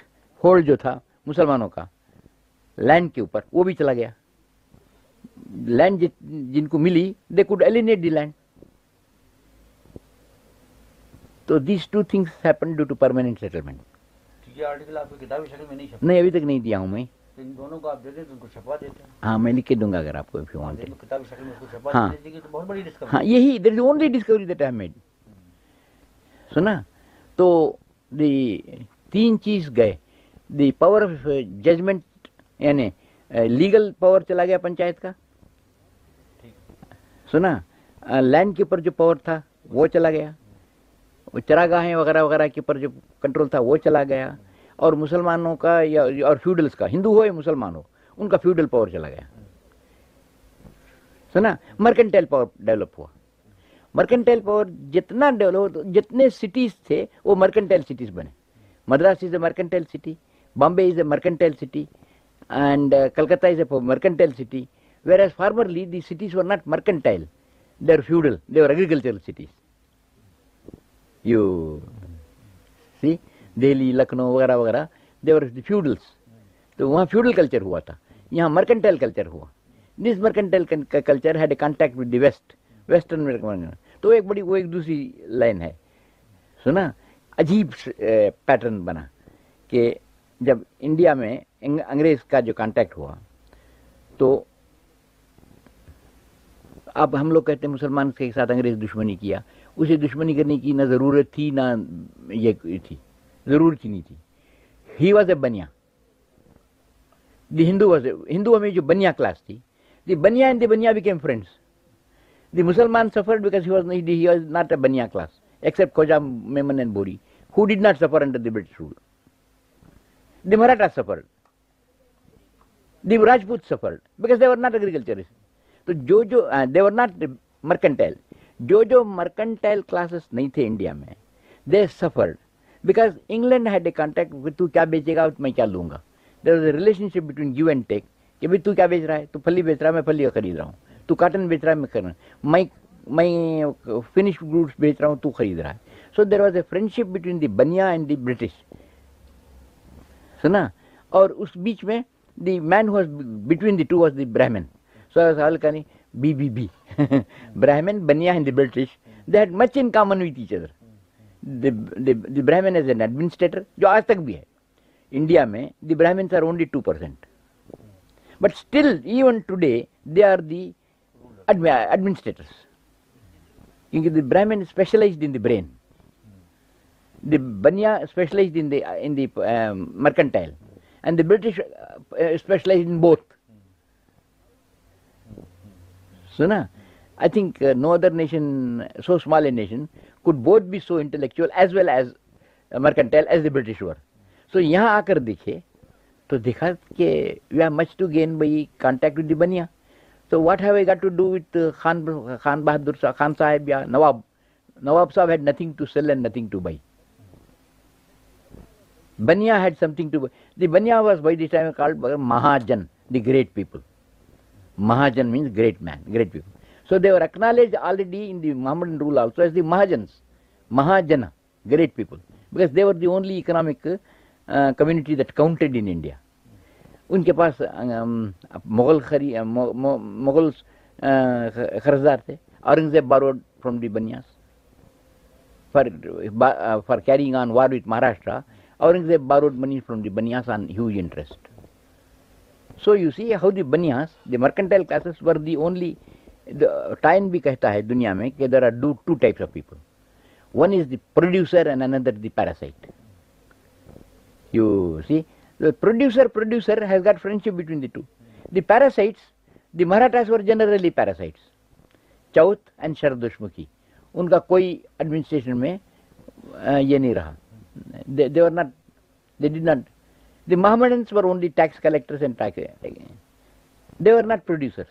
تھا مسلمانوں کا land کے اوپر وہ بھی چلا گیا لینڈ جن کو ملی they could alienate the land تو these two things happen to settlement نہیں ابھی تک نہیں دیا ہوں میں ہاں میں لکھ کے دوں گا اگر آپ کو ہاں سنا تو دی دی تین چیز گئے پاور آف ججمنٹ یعنی لیگل پاور چلا گیا پنچایت کا سنا لینڈ کیپر جو پاور تھا وہ چلا گیا وہ چراگاہیں وغیرہ وغیرہ کے اوپر جو کنٹرول تھا وہ چلا گیا اور مسلمانوں کا یا اور فیوڈلس کا ہندو ہو یا مسلمان ہو ان کا فیوڈل پاور چلا گیا سنا مرکنٹائل پاور ڈیولپ ہوا مرکنٹائل پاور جتنا ڈیولپ جتنے سٹیز تھے وہ مرکنٹائل سٹیز بنے Madras is a mercantile city Bombay is a mercantile city and Calcutta is a mercantile city whereas formerly the cities were not mercantile they are feudal they are agricultural cities Delhi Lucknow وغیرہ وغیرہ دیور فیوڈلس تو وہاں feudal culture ہوا تھا یہاں mercantile culture ہوا this mercantile culture had a contact with the west western تو ایک بڑی وہ ایک دوسری لائن ہے سنا عجیب پیٹرن بنا کہ جب انڈیا میں انگریز کا جو کانٹیکٹ ہوا تو اب ہم لوگ کہتے ہیں مسلمان کے ساتھ انگریز دشمنی کیا اسے دشمنی کرنے کی نہ ضرورت تھی نہ یہ تھی ضرورت ہی نہیں تھی ہی واز اے بنیا دی ہندو واز ہندو میں جو بنیا کلاس تھی دی بنیا and the Bania became friends the مسلمان سفر بیکاز ہی واز نہیں the he was not a bania class except Khoja Memon and Bohri who did not suffer under the British rule the Maratha suffer the Rajput suffer because they were not agriculturist تو جو جو دے were not mercantile جو جو mercantile classes نہیں تھے India میں they suffered because England had a contact کہ تو کیا بیچے گا میں کیا لوں گا there is a relationship between you and take کہ بھائی تو کیا بیچ رہا ہے تو پھلی بیچ رہا ہے میں پھلی خرید رہا ہوں تو کاٹن بیچ رہا ہے میں خرید رہا ہوں میں میں فنش گروڈس بیچ رہا ہوں تو خرید رہا ہے so there was a friendship between the bania and the British سنا اور اس بیچ میں the man was between the two was the Brahmin so ایسا حل بی بی Brahmin Baniya and British the hate much ان کا براہمین ایز این ایڈمنسٹریٹر جو آج تک بھی ہے انڈیا میں the Brahmins are only two percent but still even today they are the administrator Brahmin specialised mercantile and the British special both سنا I think no other nation so small nation could both be so intellectual as well as mercantile as the British were so یہاں آ کر دیکھے تو دیکھا کہ we are much to gain by contact with the bania تو what have I to do with Khan Khan Bahadur sahib Khan sahib یا Nawab Nawab sahib had nothing to sell and nothing to buy bania had something to buy the bania mahajan the great people Mahajan means great man, great people. So they were acknowledged already in the Mohammedan rule also as the Mahajans, Mahajana, great people, because they were the only economic uh, community that counted in India. ان کے پاس مغل خری مغل خرزدار تھے Aurangzeb borrowed from the banias for for carrying on war with Maharashtra Aurangzeb borrowed money from the banias on huge interest so you see how the banias the the mercantile classes were only ٹائن بھی کہتا ہے دنیا میں کہ there are do two types of people one is the producer and another the the the the parasite you see producer producer has got between two parasites were generally parasites chauth and sardeshmukhi ان کا کوئی administration میں یہ نہیں رہا they are not they did not The Mohammedans were were only tax tax. collectors and They not producers.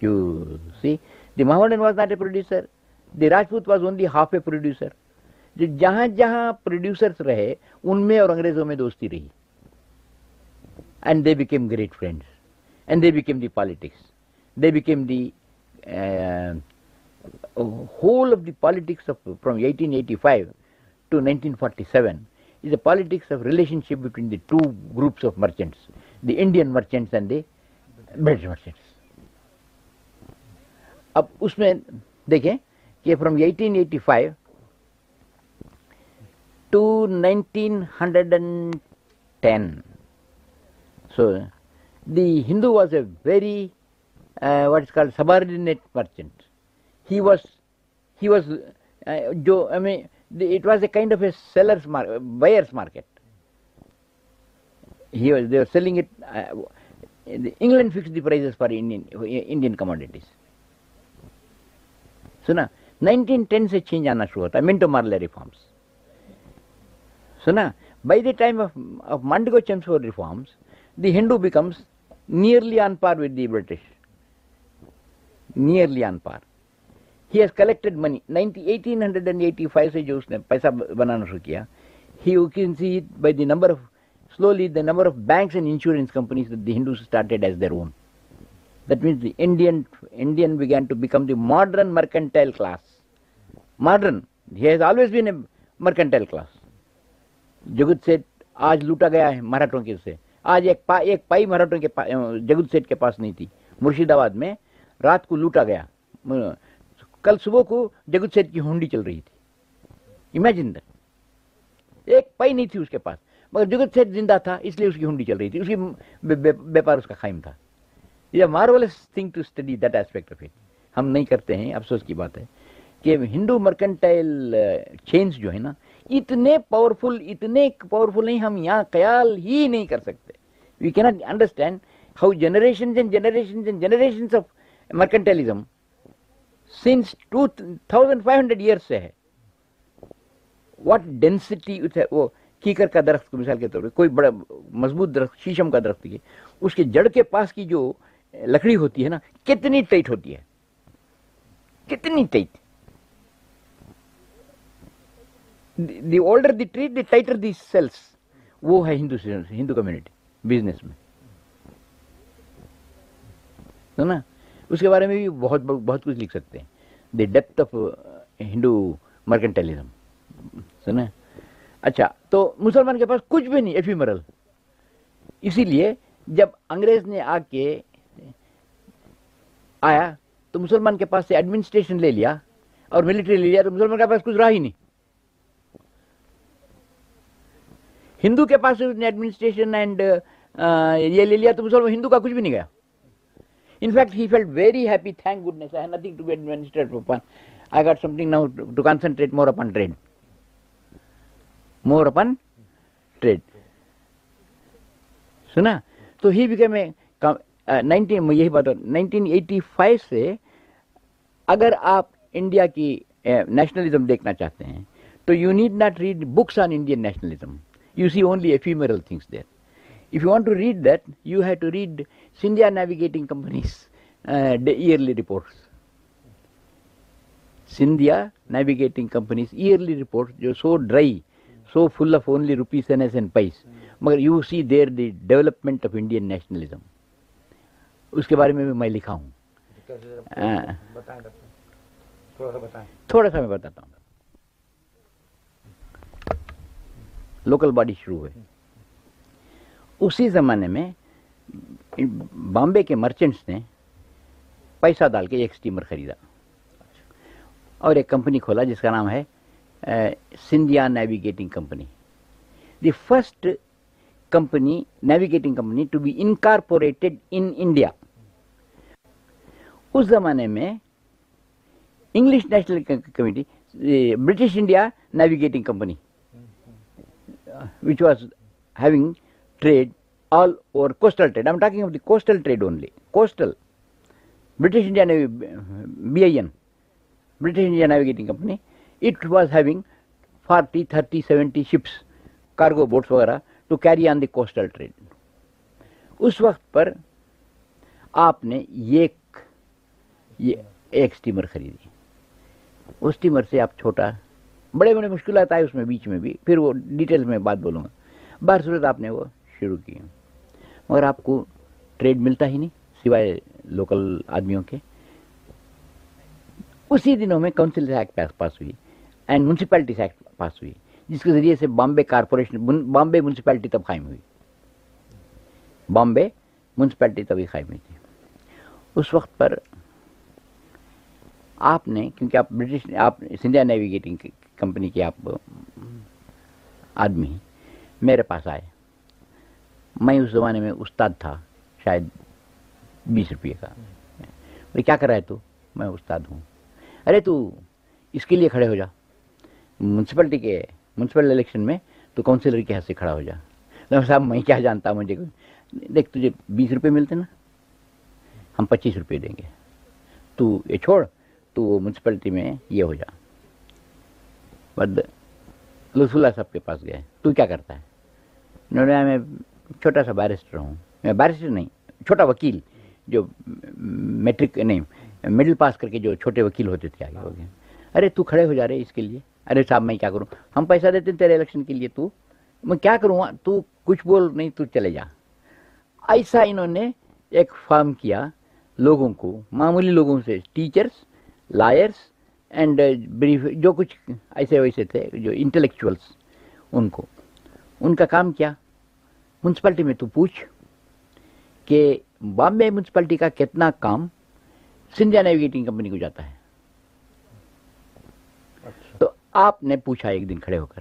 You see, the Mohammedan was not a producer. The Rajput was only half a producer. جو جہاں جہاں producers رہے ان میں اور انگریزوں میں دوستی رہی the politics they became the whole of the politics from eighteen eighty five forty seven politics relationship between the two groups the Indian merchants and the British merchant اب اس میں دیکھیں hundred Hindu was a very what سبارٹ merchant he it was a kind of a seller buyer market he was they are selling اٹلینڈ fix the price for and commodities سنا nineteen ten سے change آنا شروع ہوتا ہے Minto Morley reforms سنا by the time Montagu چیمس reforms the Hindu becomes nearly on par with the British nearly on par he has collected money eighteen hundred and eighty five سے جو اس نے پیسہ بنانا شروع کیا he can see by the number of slowly the number of banks and insurance companies the Hindu started as there on that means the Indian Indian we gain to become the modern mercantile class modern he has always been a mercantile class Jagat Seth آج لوٹا گیا ہے مراٹھوں کے سے آج ایک پا, ایک پائی مراٹھوں کے پا, جگت سیٹ کے پاس نہیں تھی مرشید آباد میں رات کو لوٹا گیا کل صبح کو جگت کی ہنڈی چل رہی تھی امیجن دیٹ ایک پائی نہیں تھی اس کے پاس مگر جگت سیٹ زندہ تھا اس لیے اس کی ہنڈی چل رہی تھی اس کی بیپار اس کا خائم تھا یہ marvellous marvellous thing to study that aspect of it ہم نہیں کرتے ہیں افسوس کی بات ہے کہ ہندو مرکنٹائل چینز uh, جو ہے نا اتنے پاورفل اتنے پاورفل نہیں ہم یہاں خیال ہی نہیں کر سکتے we can ought understand how and generations of mercantilism thousand five hundred year سے ہے واٹ ڈینسٹی وہ کیکر کا درخت مثال کے طور پہ کوئی بڑا مضبوط درخت شیشم کا درخت یہ اس کے جڑ کے پاس کی جو لکڑی ہوتی ہے نا کتنی ٹائٹ ہوتی ہے کتنی tight the the the older tree tighter the cells وہ ہے ہندو ہندو کمیونٹی بزنس میں نا اس کے بارے میں بھی بہت بہت کچھ لکھ سکتے ہیں the depth of Hindu mercantilism سنا اچھا تو مسلمان کے پاس کچھ بھی نہیں ایفیمرل مرل اسی لیے جب انگریز نے آ کے آیا تو مسلمان کے پاس سے ایڈمنسٹریشن لے لیا اور ملٹری لے لیا تو مسلمان کے پاس کچھ رہا ہی نہیں ہندو کے پاس ایڈمنسٹریشن اینڈ یہ لے لیا تو مسلمان ہندو کا کچھ بھی نہیں گیا اگر آپ انڈیا کی نیشنلزم دیکھنا چاہتے ہیں تو you need not read books navigating companies yearly reports Scindia navigating companies yearly reports جو so dry so full of only rupees مگر you see there the development of Indian nationalism اس کے بارے میں بھی میں لکھا ہوں تھوڑا سا میں بتاتا ہوں لوکل باڈی شروع ہوئے اسی زمانے میں بامبے کے مرچنٹس نے پیسہ ڈال کے ایک اسٹیمر خریدا اور ایک کمپنی کھولا جس کا نام ہے Scindia navigating company the first company navigating company to be incorporated in India اس زمانے میں English national committee British India navigating company which was having trade all over coastal trade talking of the coastal trade only coastal British India B I M British India navigating company it was having forty thirty seventy ships cargo boats وغیرہ to carry on the coastal trade اس وقت پر آپ نے ایک ایک steamer خریدی steamer سے آپ چھوٹا بڑے بڑے مشکلات آئے اس میں بیچ میں بھی پھر وہ ڈیٹیل میں بات بولوں گا برسورت آپ نے وہ شروع کی مگر آپ کو ٹریڈ ملتا ہی نہیں سوائے لوکل آدمیوں کے اسی دنوں میں کاؤنسل ایکٹ پاس ہوئی اینڈ میونسپلٹیز ایکٹ پاس ہوئی جس کے ذریعے سے بامبے کارپوریشن بامبے میونسپلٹی تب قائم ہوئی بامبے میونسپلٹی تبھی قائم ہوئی تھی اس وقت پر آپ نے کیونکہ آپ برٹش آپ سندھیا نیویگیٹنگ کمپنی کے آپ آدمی ہیں میرے پاس آئے میں اس زمانے میں استاد تھا شاید بیس روپئے کا بھائی کیا کر رہا ہے تو میں استاد ہوں ارے تو اس کے لیے کھڑے ہو جا منسپلٹی کے میونسپل الیکشن میں تو کاؤنسلر کے ہاتھ سے کھڑا ہو جا صاحب میں کیا جانتا ہوں مجھے دیکھ تجھے بیس روپے ملتے نا ہم پچیس روپے دیں گے تو یہ چھوڑ تو وہ میونسپلٹی میں یہ ہو جا بد اللہ صاحب کے پاس گئے تو کیا کرتا ہے انہوں نے چھوٹا سا بیرسٹر ہوں میں بیرسٹر نہیں چھوٹا وکیل جو میٹرک نہیں مڈل پاس کر کے جو چھوٹے وکیل ہوتے تھے آگے ہو گئے ارے تو کھڑے ہو جا رہے اس کے لیے ارے صاحب میں کیا کروں ہم پیسہ دیتے ہیں تیرے الیکشن کے لیے تو میں کیا کروں ہاں، تو کچھ بول نہیں تو چلے جا ایسا انہوں نے ایک فارم کیا لوگوں کو معمولی لوگوں سے ٹیچرس لائرس اینڈ بریف جو کچھ ایسے ویسے تھے جو انٹلیکچولس ان کو ان کا کام کیا میونسپلٹی میں تو پوچھ کہ بامبے میونسپلٹی کا کتنا کام سندھیا نیویگیٹنگ کمپنی کو جاتا ہے اچھا۔ تو آپ نے پوچھا ایک دن کھڑے ہو کر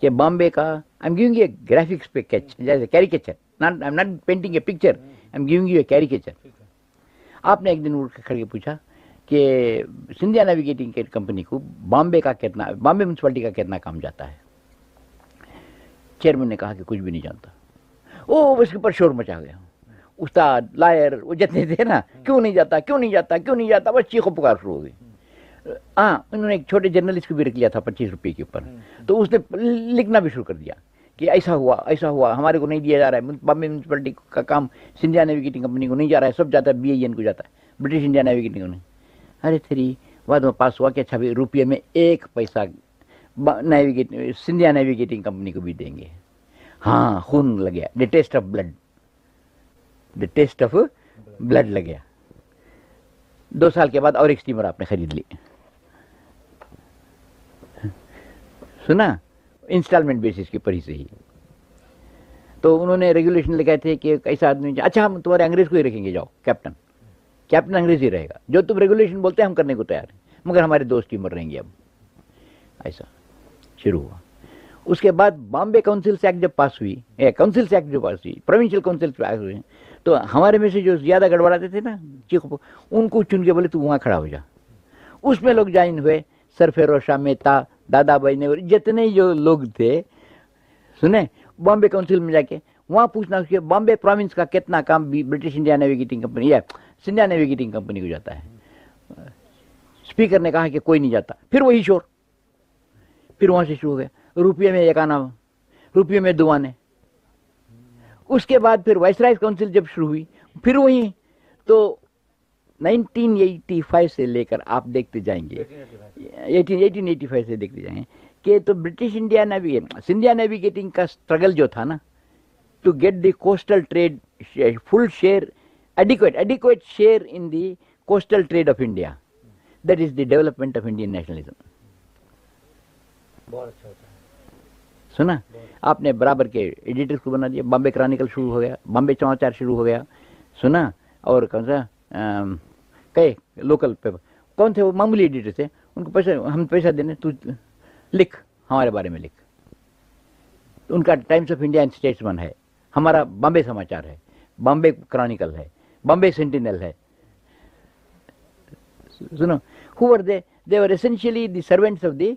کہ بامبے کا آئی ایم گیونگ یہ گرافکس پہ کیچ جیسے caricature not painting a picture I'm giving you a caricature آپ نے ایک دن اٹھ کے کھڑے کے پوچھا کہ سندھیا نیویگیٹنگ کمپنی کو بامبے کا کتنا بامبے میونسپلٹی کا کتنا کام جاتا ہے چیئرمین نے کہا کہ کچھ بھی نہیں جانتا وہ اس کے اوپر شور مچا گیا استاد لائر وہ جتنے تھے نا کیوں نہیں جاتا کیوں نہیں جاتا کیوں نہیں جاتا بس چیخو پکار شروع ہو گئی ہاں انہوں نے ایک چھوٹے جرنلسٹ کو بھی رکھ لیا تھا پچیس روپے کے اوپر تو اس نے لکھنا بھی شروع کر دیا کہ ایسا ہوا ایسا ہوا ہمارے کو نہیں دیا جا رہا ہے بامبے میونسپلٹی کا کام سندھیا نیویگیٹنگ کمپنی کو نہیں جا رہا ہے سب جاتا ہے بی آئی این کو جاتا ہے برٹش انڈیا نیویگیٹنگ کو نہیں ارے تھری بعد میں پاس ہوا کہ اچھا روپیے میں ایک پیسہ نیویگیٹ سندھیا نیویگیٹنگ کمپنی کو بھی دیں گے ہاں خون لگیا the test of blood the test of blood لگیا دو سال کے بعد اور ایک اسٹیمر آپ نے خرید لی سنا انسٹالمنٹ بیسس کے اوپر ہی سے ہی تو انہوں نے ریگولیشن لکھائے تھے کہ کیسا آدمی اچھا ہم تمہارے انگریز کو ہی رکھیں گے جاؤ کیپٹن کیپٹن انگریز ہی رہے گا جو تم ریگولیشن بولتے ہیں ہم کرنے کو تیار ہیں مگر ہمارے دو اسٹیمر رہیں گے اب ایسا شروع ہوا اس کے بعد بامبے کاؤنسل سے ایکٹ جب پاس ہوئی کاؤنسل سے ایکٹ جو پاس ہوئی کاؤنسل سے تو ہمارے میں سے جو زیادہ گڑبڑاتے تھے نا چیخ ان کو چن کے بولے تو وہاں کھڑا ہو جا اس میں لوگ جوائن ہوئے سر فیروشہ مہتا دادا بھائی نے جتنے جو لوگ تھے سنیں بامبے کاؤنسل میں جا کے وہاں پوچھنا بامبے پروونس کا کتنا کام بھی برٹش انڈیا نیویگیٹنگ کمپنی یا سندھیا نیویگیٹنگ کمپنی کو جاتا ہے اسپیکر نے کہا کہ کوئی نہیں جاتا پھر وہی شور پھر وہاں سے شروع ہو گیا روپیے میں آنا روپیے میں آنے اس کے بعد پھر وائس رائز کاؤنسل جب شروع ہوئی پھر وہیں تو نائنٹین ایٹی فائیو سے لے کر آپ دیکھتے جائیں گے ایٹین ایٹی فائیو سے دیکھتے جائیں گے کہ تو British India navy Scindia navigating کا اسٹرگل جو تھا نا to get the coastal trade full share adequate adequate share in the coastal trade of India that is the development of Indian nationalism بہت اچھا سنا آپ نے برابر کے ایڈیٹر کو بنا دیا بامبے کرانیکل شروع ہو گیا بامبے سماچار شروع ہو گیا سنا اور کون سا لوکل پیپر کون تھے وہ معمولی ایڈیٹر تھے ان کو پیسہ ہم پیسہ دینے تو لکھ ہمارے بارے میں لکھ ان کا Times of India states one ہے ہمارا بامبے سماچار ہے بامبے کرانیکل ہے بامبے سینٹینل ہے سنو who are are they they the servants of the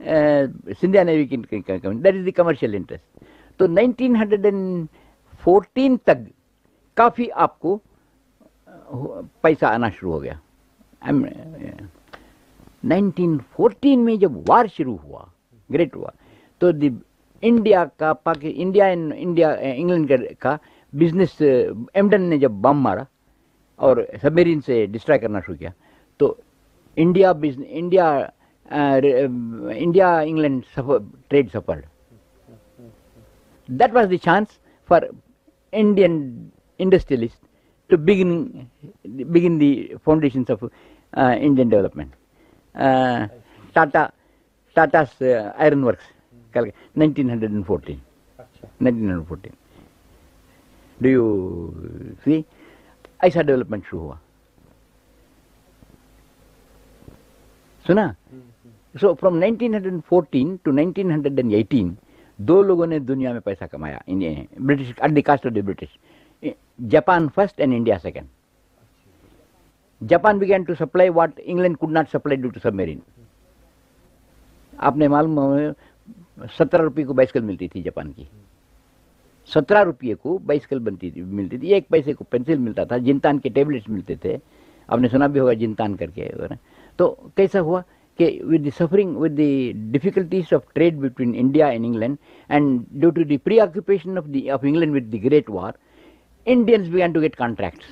Scindia نیویٹ the commercial interest تو نائنٹین ہنڈریڈ اینڈ فورٹین تک کافی آپ کو پیسہ آنا شروع ہو گیا میں جب وار شروع ہوا گریٹ وار تو دی انڈیا کا انڈیا انڈیا انگلینڈ کا بزنس ایمڈن نے جب بم مارا اور سبمیرین سے ڈسٹرائی کرنا شروع کیا تو India business India India England trade suffer that was the chance for Indian industrialist to begin begin the foundation of Indian development Tata Tatas iron works nineteen hundred and fourteen nineteen hundred fourteen do you see ایسا development شروع ہوا سنا so from nineteen hundred fourteen to nineteen hundred and eighteen دو لوگوں نے دنیا میں پیسہ کمایا cost of the British Japan first and India second Japan begin to to supply supply what England could not submarine آپ نے معلوم سترہ روپئے کو بائسکل ملتی تھی جاپان کی سترہ روپیے کو بائسکل بنتی تھی ملتی تھی ایک پیسے کو پینسل ملتا تھا جنتان کے ٹیبلٹس ملتے تھے آپ نے سنا بھی ہوگا جنتان کر کے تو کیسا ہوا کہ with the suffering with the difficulties of trade between India and England and due to the preoccupation of the of England with the great war Indians begin to get contracts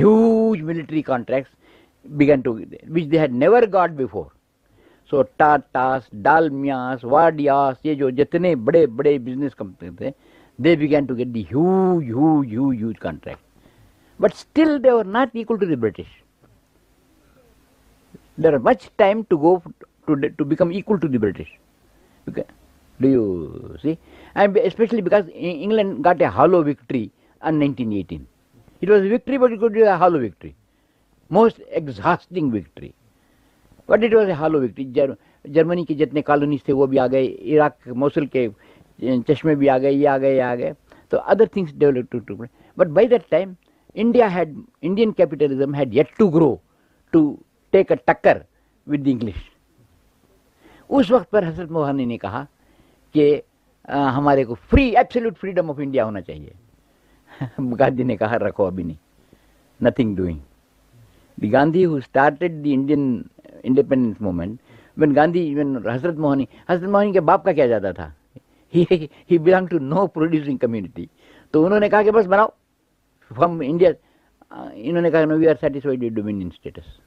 huge military contracts to which they had never got before so Tatas Dalmias Wadias یہ جو جتنے بڑے بڑے business company تھے they begin to get the huge huge huge huge contract but still they are not equal to the British there are much time to go to become equal to the Brit do you see and especially because England got a hollow victory in nineteen eighteen it was a victory what a hollow victory most exhausting victory what it was a hollow victory Germany كے جتنے كالونیز تھے وہ بھی آ گئے عراق موصل كے چشمے بھی آ گئے یہ آ گئے یہ آ گئے تو other things develop to but by that time India had Indian capitalism had yet to grow to take a ٹکر ود دی انگلش اس وقت پر حضرت موہانی نے کہا کہ ہمارے کو free absolute freedom of India ہونا چاہیے *laughs* گاندھی نے کہا رکھو ابھی نہیں nothing doing the Gandhi who started the Indian independence movement one Gandhi حضرت موہنی حضرت موہنی کے باپ کا کیا جاتا تھا he belong to no producing community تو انہوں نے کہا کہ بس بناؤ فرام انڈیا انہوں نے کہا no we are status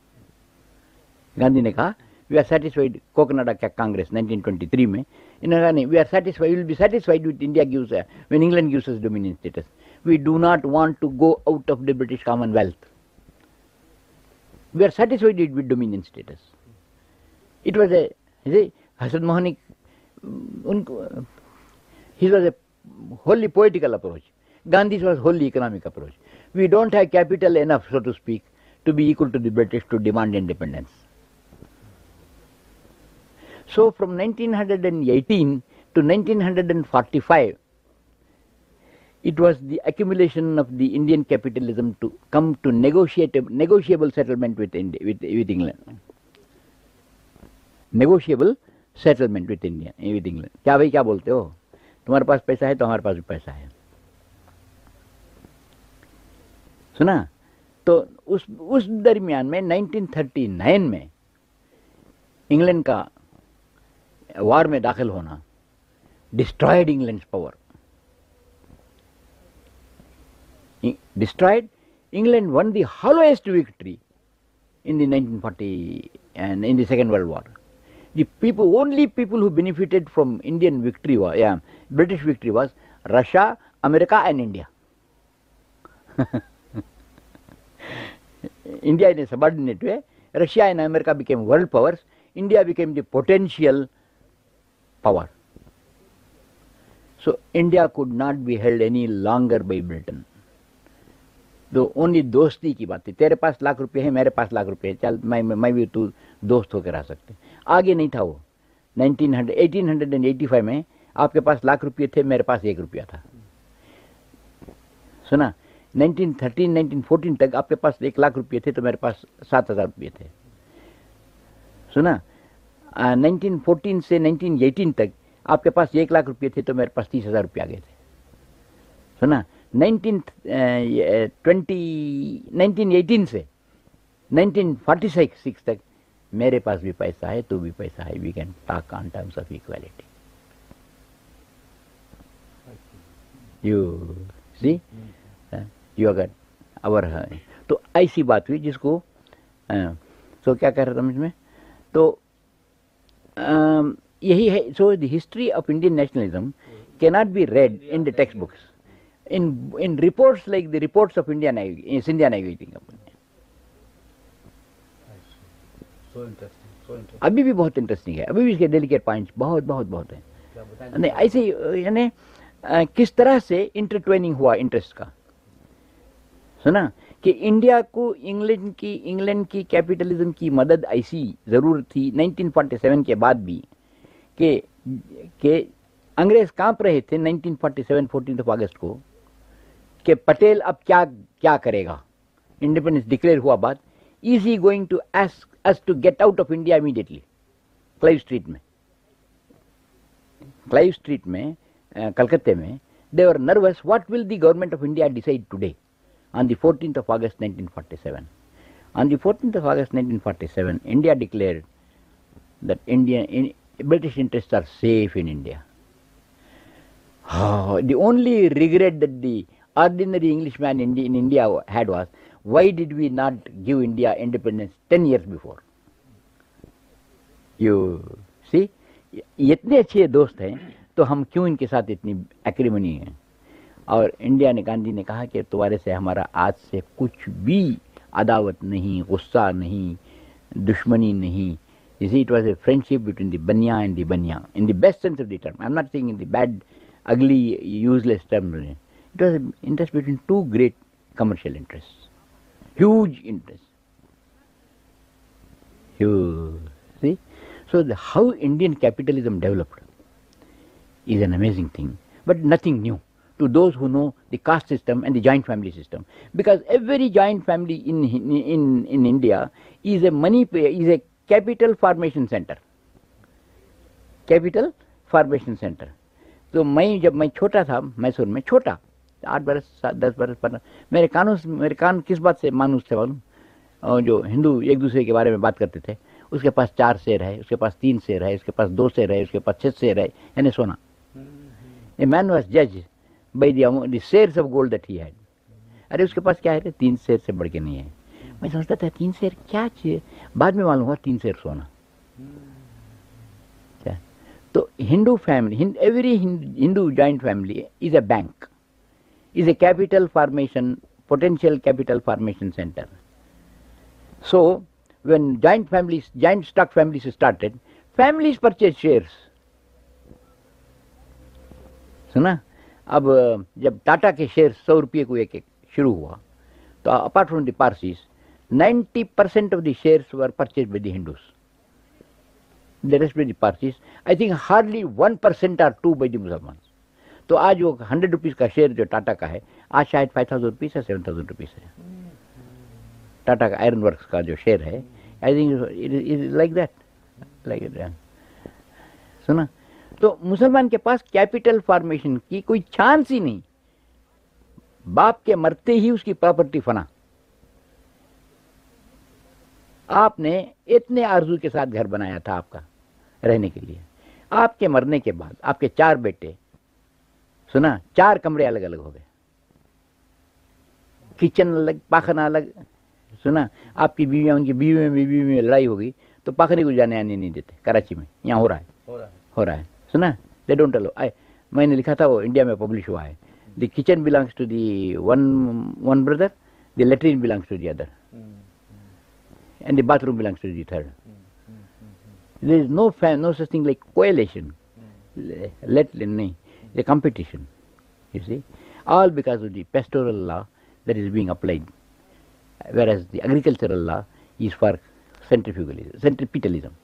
Gandhi نے کہا وی آر سیٹسفائڈ کانگریس میں انہوں نے کہا نہیں we are satisfy will be satisfied with India gives when England gives us status we do not want to go out of the British Commonwealth we are satisfied with dominion status it was a حسن کو he wholly political approach Gandhi was wholly economic approach we don't have capital enough so to speak to be equal to the British to demand independence from nineteen hundred and eighteen to nineteen hundred and forty فائیولیشن of the Indian capital سیٹلینڈ کیا بھائی کیا بولتے ہو تمہارے پاس پیسہ ہے تمہارے پاس بھی پیسہ ہے نا تو اس درمیان میں نائنٹین تھرٹی نائن میں انگلینڈ کا وار میں داخل ہونا destroyed England power destroyed England won the highest victory in the nineteen forty and in the second world war the people only people who benefited from Indian victory British victory was Russia America and India India in a subordinate way Russia and America became world powers India became the potential power. So India could not be held any longer by Britain. تو only دوستی کی بات تھی تیرے پاس لاکھ روپے ہیں میرے پاس لاکھ روپے ہیں چل میں بھی تو دوست ہو کے رہ سکتے آگے نہیں تھا وہ nineteen hundred eighteen hundred and eighty five میں آپ کے پاس لاکھ روپئے تھے میرے پاس ایک روپیہ تھا سنا نائنٹین تھرٹین نائنٹین فورٹین تک آپ کے پاس ایک لاکھ روپئے تھے تو میرے پاس سات ہزار روپئے تھے سنا نائنٹین فورٹین سے نائنٹین ایٹین تک آپ کے پاس ایک لاکھ روپئے تھے تو میرے پاس تیس ہزار روپیہ آ گئے تھے سنا نائنٹین ٹوینٹی نائنٹین ایٹین سے نائنٹین فورٹی سکس سکس تک میرے پاس بھی پیسہ ہے تو بھی پیسہ ہے we can talk on terms of equality you see you اگر اوور تو ایسی بات ہوئی جس کو سو کیا کہہ رہا تھا مجھ میں تو یہی ہے so the history of Indian nationalism کی not be read in the textbooks in reports like the reports of India Scindia نیگویج ابھی بھی بہت انٹرسٹنگ ہے ابھی بھی اس کے ڈیلیکیٹ پوائنٹس بہت بہت بہت ہیں ایسے یعنی کس طرح سے انٹرٹویننگ ہوا انٹرسٹ کا سنا کہ انڈیا کو انگلینڈ کی انگلینڈ کی کیپیٹلزم کی مدد ایسی ضرور تھی نائنٹین فورٹی سیون کے بعد بھی کہ کہ انگریز کانپ رہے تھے نائنٹین فورٹی سیون فورٹین کو کہ پٹیل اب کیا کیا کرے گا انڈیپینڈینس ڈکلیئر ہوا بات easy going to S S to get out of India immediately Clive street میں کلائیو اسٹریٹ میں کلکتے uh, میں they are nervous what will the government of India decide today on the 14th of August 1947. On the 14th of August 1947, India declared that Indian, in, British interests are safe in India. Oh, the only regret that the ordinary Englishman in, in India had was, why did we not give India independence 10 years before? You see, اتنے اچھے دوست ہیں تو ہم کیوں ان کے ساتھ اتنی ایکریمنی ہیں اور انڈیا نے گاندھی نے کہا کہ تمہارے سے ہمارا آج سے کچھ بھی عداوت نہیں غصہ نہیں دشمنی نہیں it was a friendship between the Bania and the Bania in the best sense of the term I not in the bad ugly useless term it was interest between two great commercial interest huge interest so how Indian capitalism developed is an amazing thing but nothing new to those who know the the caste system system. and family family Because every in, in, those who is a capital formation center. Capital formation centre تو میں جب میں چھوٹا تھا میسور میں چھوٹا آٹھ برس سات دس برس پندرہ میرے کانوں سے میرے کان کس بات سے مانوس تھے معلوم جو ہندو ایک دوسرے کے بارے میں بات کرتے تھے اس کے پاس چار سیر ہے اس کے پاس تین سیر ہے اس کے پاس دو سیر ہے اس کے پاس چھ سیر ہے یعنی سونا اے واز جج بائی دی جی، سیر سب گولڈ دیٹ ہی ہیڈ ارے اس کے پاس کیا ہے تین سیر سے بڑھ کے نہیں ہے میں سمجھتا تھا تین سیر کیا چیز بعد میں معلوم ہوا تین سیر سونا اچھا۔ تو Hindu family every Hindu joint family is a bank is a capital formation potential capital formation centre so when joint family joint stock family started families purchase shares سنا اب جب ٹاٹا کے شیئر سو روپئے کو ایک ایک شروع ہوا تو apart from the Parsis ninety percent of the shares purchase by the Hindus the the rest by Parsis I think hardly one percent or two by the مسلمان تو آج وہ ہنڈریڈ روپیز کا شیئر جو ٹاٹا کا ہے آج شاید فائیو تھاؤزینڈ روپیز ہے سیون تھاؤزینڈ روپیز ہے ٹاٹا کا آئرن ورکس کا جو شیئر ہے I think like like that سنا تو مسلمان کے پاس کیپیٹل فارمیشن کی کوئی چانس ہی نہیں باپ کے مرتے ہی اس کی پراپرٹی فنا آپ نے اتنے آرزو کے ساتھ گھر بنایا تھا آپ کا رہنے کے لیے آپ کے مرنے کے بعد آپ کے چار بیٹے سنا چار کمرے الگ الگ ہو گئے کچن الگ پاخنا الگ سنا آپ کی بیویاں ان کی بیوی میں میں لڑائی ہو گئی تو پاخنے کو جانے آنے نہیں دیتے کراچی میں یہاں ہو رہا ہے ہو رہا ہے سنا دے ڈونٹ الو آئے میں نے لکھا تھا وہ انڈیا میں پبلش ہوا ہے the kitchen belongs to the one one brother the latrine belongs to the other and the bathroom belongs to the third there is no fan no such thing like coalition let نہیں competition you see all because of the pastoral law that is being applied whereas the agricultural law is for centrifugalism centripetalism